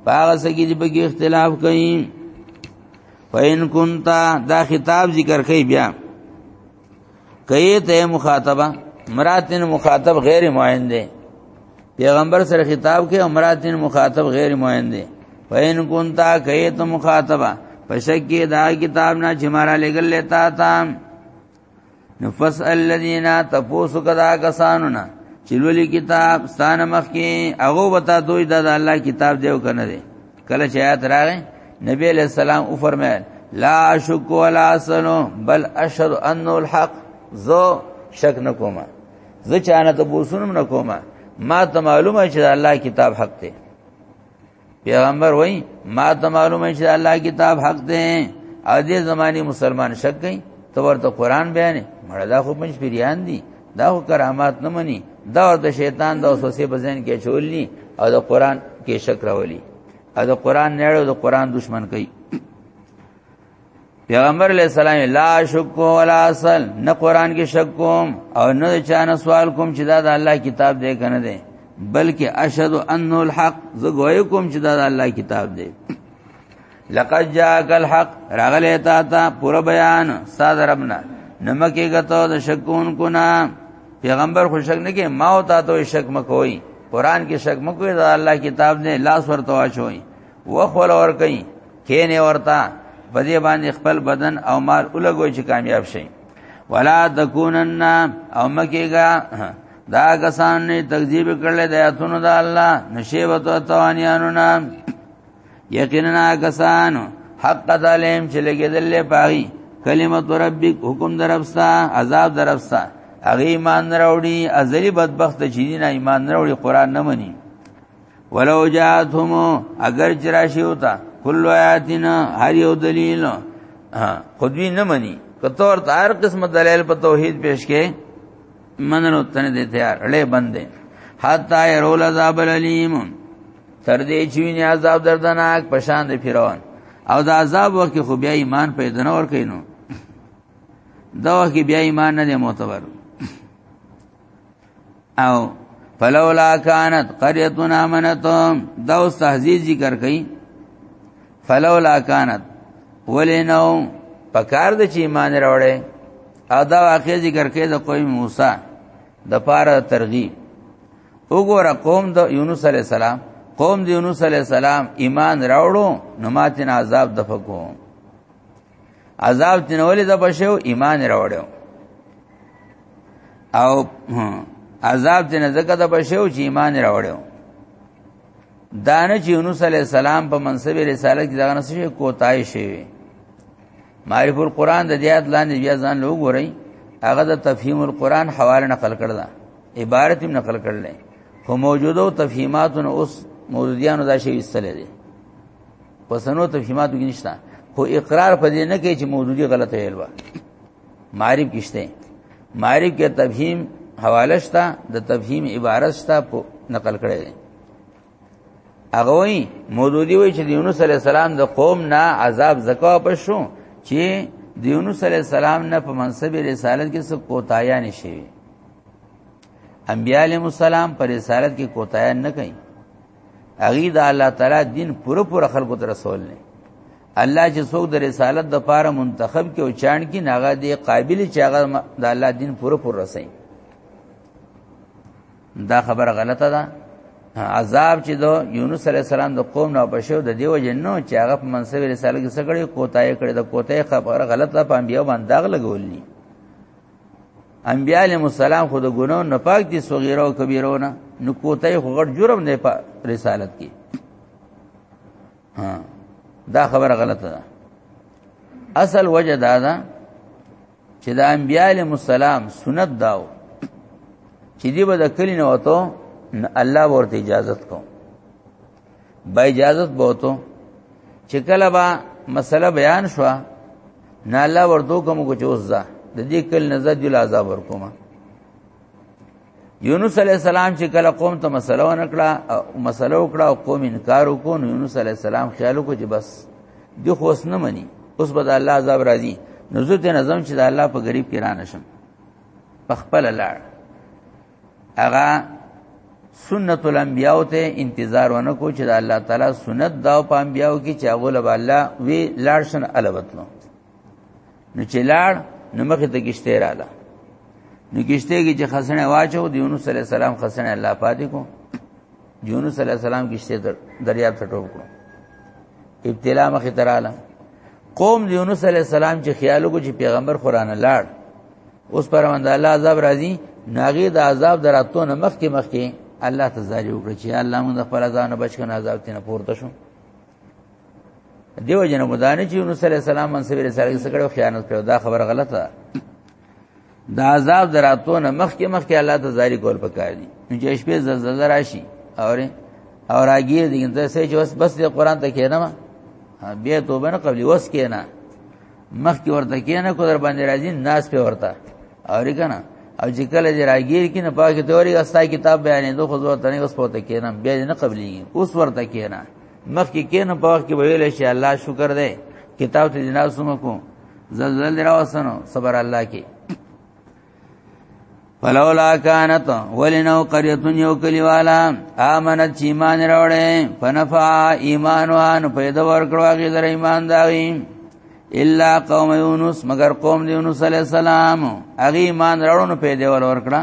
پاغه سګی دی به اختلاف کوي فین کنتا دا خطاب ذکر کوي بیا کئ ته مخاطبه مراتن مخاطب غیر معین دی پیغمبر سره خطاب کې امراتن مخاطب غیر معین دی وین کونتا کئ ته مخاطبه پشکی دا کتاب نه چې مارا لګل لتا تا نفس الذین تفوس کدا کسانو نه چلولی کتاب ستان مخ کې هغه وتا دوی د الله کتاب دیو کنه دی کله چې آیات راغې نبی علیہ السلام او فرمایل لا شک ولا سنو بل اشهد انه الحق زو شک نکوم زه چانه ته بوسونم نکوم ما ته معلومه چې الله کتاب حق دی پیغمبر وای ما ته معلومه چې الله کتاب حق دی ا دې زماني مسلمان شک کئ تو ورته قران بیان مړه دا خو پنځ پیریان دي دا خو کرامات نه مني دا ور د شیطان د وسوسې په ځین کې چولني او د قران کې شک راولي او د قران نه اړو د قران دشمن کوي پیغمبر علیہ السلام لا شک ولا اصل نه قران کې شک کوم او نه چانه سوال کوم چې دا د الله کتاب دی کنه دی بلکې اشهد انه الحق زه ګوي کوم چې دا د الله کتاب دی لقد جاءك الحق راغلی تا ته پوره بیان استاد ربنا نمکه غته د شکون کو نا پیغمبر خو شک نه کې ما او تا ته شک مکوئ قران کې شک مکوئ دا الله کتاب نه لاس ورته واچوي وخول ور کوي کینه ورتا په دې باندې خپل بدن او مال الګوي چې کامیاب شي ولا تکونن او مکیګا دا کسان نه تکذیب کړل د آیاتونو د الله نشي وته توانیانو نام یقینا کسانو حق تعلیم چې لګیدل پاغي کلمت ربک حکم دربستا عذاب دربستا هغه ایمان راوړي ازلی بدبخت چې دین ایمان راوړي قران نه مني ولو جاتهم اگر چرشی ہوتا کل آیاتنا هر یو دلیل خودوی نه مني کتور ته هر قسم دلیل په توحید پیش کې منلو تنه دې تیار اړې بندې حتا يرول عذاب الیم تر دې چې ویني عذاب دردناک پشان د فرعون او د عذاب وخت خو بیا ایمان پیدا نه ور کینو دا وخت بیا ایمان نه دی معتبر او فلولا كانت قريه امنت دا اوس تهذیب ذکر کئ فلولا كانت ولینو پکار د چې ایمان راوړې او دا واقع ذکر کئ د قوم موسی د پاره ترغیب وګوره قوم د یونس علی السلام قوم د یونس علی السلام ایمان راوړو نو ماته نه عذاب د فکو عذاب تنولې د بشو ایمان راوړو او عذاب تن زکه د بشو چې ایمان راوړو دانه چې یونس علی السلام په منصب رسالت کې دغه نسې کوتای شي معرفت القرآن د دیات لاندې بیا ځان لوګورئ هغه د تفهیم القرآن حواله نقل کړل عبارت هم نقل کړل خو موجودو تفهیماتونه اوس مولودیانو دا شی وستلې دي پسنو تفهیماتو کې نشته خو اقرار په دې نه کوي چې مولودی غلط ویل و معرب کشته معرب کې تفهیم حواله شته د تفهیم عبارت شته په نقل کړي هغه وی مودودی وی چې د یونس علی السلام د قوم نه عذاب زکا پښو چې د یونس علی السلام نه په منصب رسالت کې څه کوتایا نشي انبیاء علیهم السلام پر رسالت کې کوتایا نه کوي اغي د الله تعالی دین پوره پوره خلکو ته رسول نه الله چې څوک د رسالت د پاره منتخب کې او چاڼ کې ناغه دی قابل چې هغه د الله دین پوره پوره رسي دا خبره غلطه ده عذاب چې دو یونس علی السلام د قوم نه پښو د دیو جنو چې هغه په منصب رساله کې سګړې کوتای کړې د کوتای خبره غلط ده په انبیو باندې داغ لګولني انبیاء علیهم السلام خود ګنو نه پاک دي صغیره او کبیره نه نو کوتای خو غټ جرم نه په رسالت کې ها دا خبره غلطه ده اصل وجه دا ده چې د انبیاء علیهم السلام سنت داو چې دی به د کلی نه وته الله ورته اجازه کو با اجازه بوته چې کله با مسله بیان شو نه الله ورته کوم کو چوزا د دې کل نزد جل عذاب ورکوما یونس علی السلام چې کله قوم ته مسله ونکړه مسله وکړه او قوم انکار وکړو نو یونس علی السلام خیال وکړ چې بس دی خو اوس نه مني اوس به د الله عذاب راځي نو زه ته نظم چې د الله په غریب کې را نشم په خپل لاړ هغه سنت الانبیاء ته انتظار ونه کو چې د الله تعالی سنت دا په انبیاء کې چې هغه له الله وی لاړ شن الوتلو نو چې لاړ نو مخې ته کشته رااله نو کشته کې چې خسنه واچو د یونس علی السلام خسنه الله پاتې کو یونس علی السلام کشته دریاب ته ټوب کړو ابتلا مخې ته رااله قوم د یونس علی السلام چې خیالو کو چې پیغمبر قران لاړ اوس پر من الله عذاب راځي ناغي د عذاب دراتو نه مخ کې مخ کې الله تعالی وکړي چې الله موږ خپل ځان بچ کنه عذاب تینه پورته شو دیو جن مدانه چې یونس علی السلام منصب رسالت سره کړو خیانت کړو دا خبره غلطه ده د عذاب دراتونه مخکې مخکې الله ته زاری کول پکار دي چې شپې زلزلہ راشي اور اور اگې دي ته سې چې بس بس د قران ته کېنم بیا توبه نه قبل وس کېنا مخکې ورته کېنه کو در باندې راځي ناس په ورته اور کنه او چې کله دې راګیر کینه پاکه توري استا کتاب بیانې دوه خو ورته نه وس پوته کېنم بیا نه قبلې اوس ورته کېنه مخ کې کین په وخت کې ویل شي الله شکر دې کتاب ته جناب سم کو زلزل راوسنو صبر الله کې فلولا کانت ولنو قريه یو کلیوالا امنت چې ایمان راوړې فنفع ایمان وان پیدا ورکړو هغه در ایمان داوي الا قوم یونس مگر قوم یونس علی السلام هغه ایمان راوړو پیدا ورکړه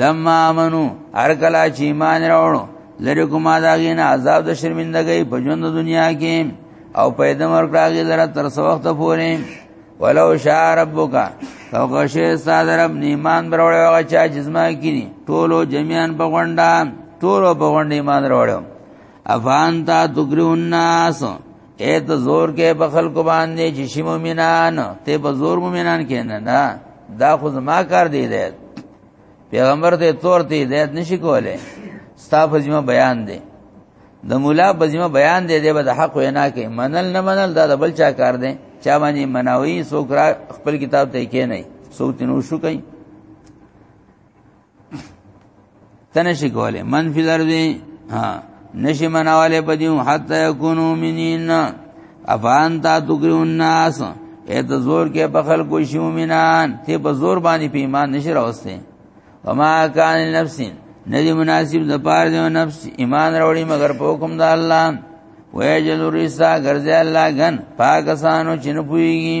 لما منو هر کلا چې ایمان راوړو لری کومه داګینه عذاب د شرمندګۍ په ژوند دنیا کې او پیدا مرکړه لره تر څو وخت پورې ولو شاء ربک او غشه ساده رب نیمان بروړو هغه چا جسمه کینی ټولو جميعان په غونډه ټولو په غونډه ایمان وروړو افان تا تګرو الناس اے ته زور کې په خلکو باندې چې شي مؤمنان ته په زور مؤمنان کې نه نه دا خو زما کار دی دی پیغمبر ته تور ته دی نشي کوله ستا فزمه بیان دی د مولا بزمه بیان دی دی به د حق وینا کې منل نه منل دا د بل چا کار دی چا باندې مناوي سوکرا خپل کتاب ته کې نه سوت نو شو کوي تنه شي کوله من فی الارض ها نشي منواله پدیو حتا یکونو منین افان تا تکرو الناس ایت زور کې بخل کو شی مومنان ته په زور باندې په ایمان نشي راوسته وما کان لنفس ندی مناسب د پاره د نفس ایمان راوړي مگر په حکم د الله ویجل رسا غرض الله غن پاکستانو چنپویږي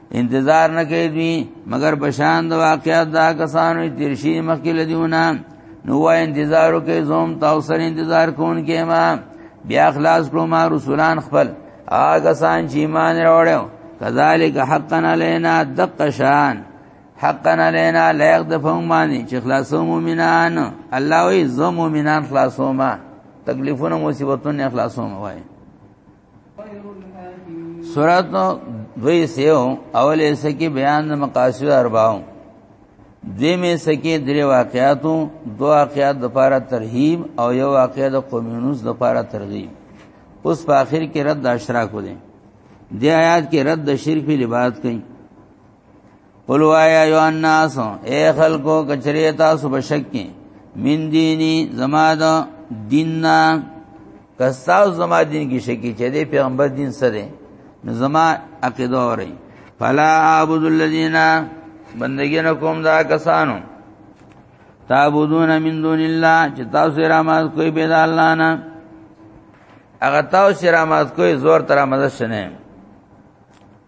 انتظار نه کوي دوی مگر بشان د واقعات دا کسانو تیرشي مخکې لدیونه نو وای انتظار وکي زوم تاسو سره انتظار کون کې ما بیا خلاص کړو ما رسولان خپل هغه سان چې ایمان راوړو کذالک حقا علینا دقشان حقا علینا لایق د فهم باندې چې خلاصو مؤمنان الله وی زو مؤمنان خلاصو ما تکلیفونه مصیبتونه خلاصو ما وای سورات نو دوی سیو اولې سکی بیان مقاصد ارباو دوی می سکی درې واقعاتو دو واقعات د پاره ترهیب او یو واقعات د قومینوس د پاره ترغیب اوس په اخر کې رد اشراق ودی دی آیات کې رد شرک په لباس کئ قل وایا یو الناس اے خلکو کچری تاسو بشکی من دینی زما د دیننا کستاو زما دین کې شکی چې د پیغمبر دین سره نو زما عقیده اوري فلا اعبد الذین بندگی نه کوم دا کسانو تعبدون من دون الله چې تاسو را مات کوئی به د الله نه هغه تاسو را مات کوئی زور تر مدد شنه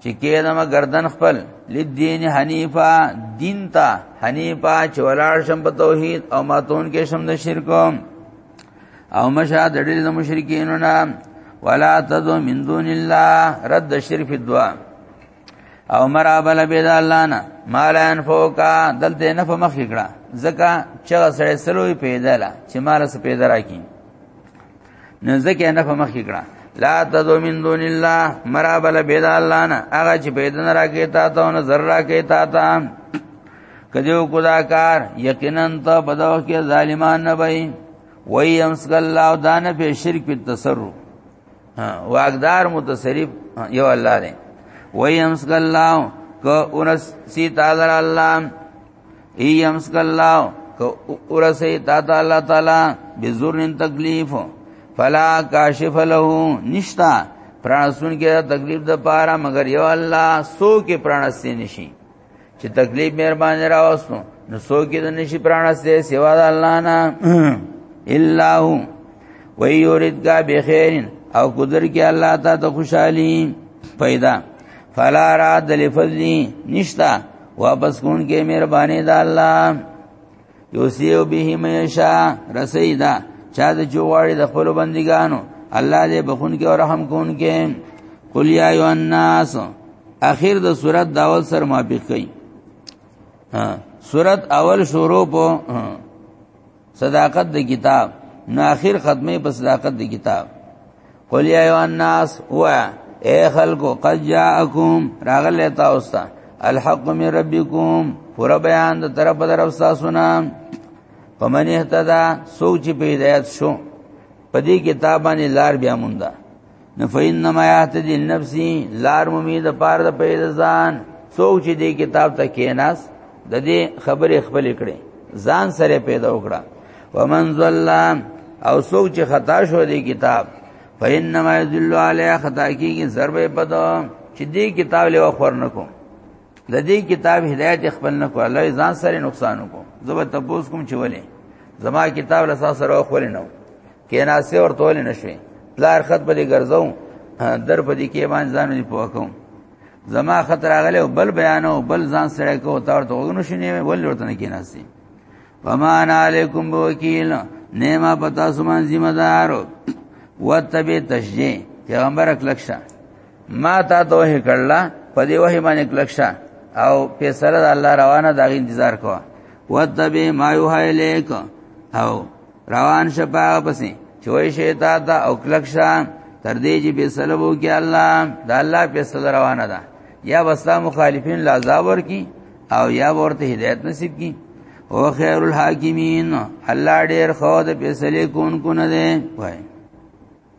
چې کېدم گردن خپل لدین حنیفا دین تا حنیفا چې ولاړ شم په توحید او ماتون کې شم د شرک او مشا د ډېر د مشرکینو نه ولا تدو من دون الله رد شرک دعا او مرابل بيد الله نه مال انفوکا دلته نه په مخ کړه زکه چې سره سلوې پیدا لا چې مال سره پیدا راکې نو ځکه نه په مخ کې کړه لا تدو من دون الله مرابل بيد الله نه هغه چې بيد نه راکې تا ته نه زر راکې تا ته کدیو خدا کار یقینا ته بدو کې ظالمان نه وای وای امسک الله دان په شرک په تصرف واقدار متصرف یو الله دی وای امسک الله کو انس سی تعالی الله ایم سک الله کو ورسه تا ته الله تعالی بزرن تکلیف فلا کاشف له نشتا پرانسون کې تکلیف د پاره مگر یو الله سو کې پرانستی نشي چې تکلیف مهربان راوستو نو سو کې د نشي پرانسته سوا د الله نه الا هو وی یورید کا بخیر او قدر کې الله تا ته خوشحالي پیدا فلا را د لفظ نشتا واپس کون کې مهرباني د الله یوسیو به میشا رسیدا چا د جوړی د خپل بندګانو الله دې بخون کې او رحم کون کې قل یا ایو الناس اخر د صورت داول سر موافق کئ ها صورت اول شروع په صداقت د کتاب نو اخر ختمه په صداقت د کتاب قل یا ایو الناس و اے خلقو قد جاءکم راغله تاسو ته الحق من ربکم پر بیان د طرف طرف تاسو نه پمن اهتدا سوچ په ہدایت شو پدې کتابانه لار بیا مونږه نه فینما یهتدی لنفسه لار مومي د پار د پیدا ځان څوک چې دې کتاب ته کېناس د دې خبرې خپل کړي ځان سره پیدا وکړه ومن ظلم او څوک چې خطا شو دې کتاب فینما یذل علی خطا کیږي ضرب پدو چې دې کتاب له خور نه کوم د دې کتاب هدایت خپل نه کو الله ځان سره نقصان کو زبر تپوس کوم چې ولې زما کتاب له سره خور نه کیناسه ورته ول نه شوي پلار خط به دې ګرځو در په دې کې باندې ځان نه پوه کوم زما خطر اغله بل بیانو بل ځان سره کو تا ورته وګنو شنی ول ورته نه کیناسي فمان علیکم بوکیل نیما پتا سمان ذمہ دارو وتبه تشجی پیغمبر اکلکشا ما تا دوه کړلا په دی وه باندې اکلکشا او په سره د الله روانه دغه انتظار کو وتبه ما یو هایلیک او روان شپه پسې چوي شیطا دا او کلک شه تر دې چې به سلبو کې الله دا الله په سل روانه ده یا وستا مخالفین لا زاور کی او یا ورته هدایت نصیب کی او خیر الحاکمین الله ډیر خو د فیصله کون کو نه ده وای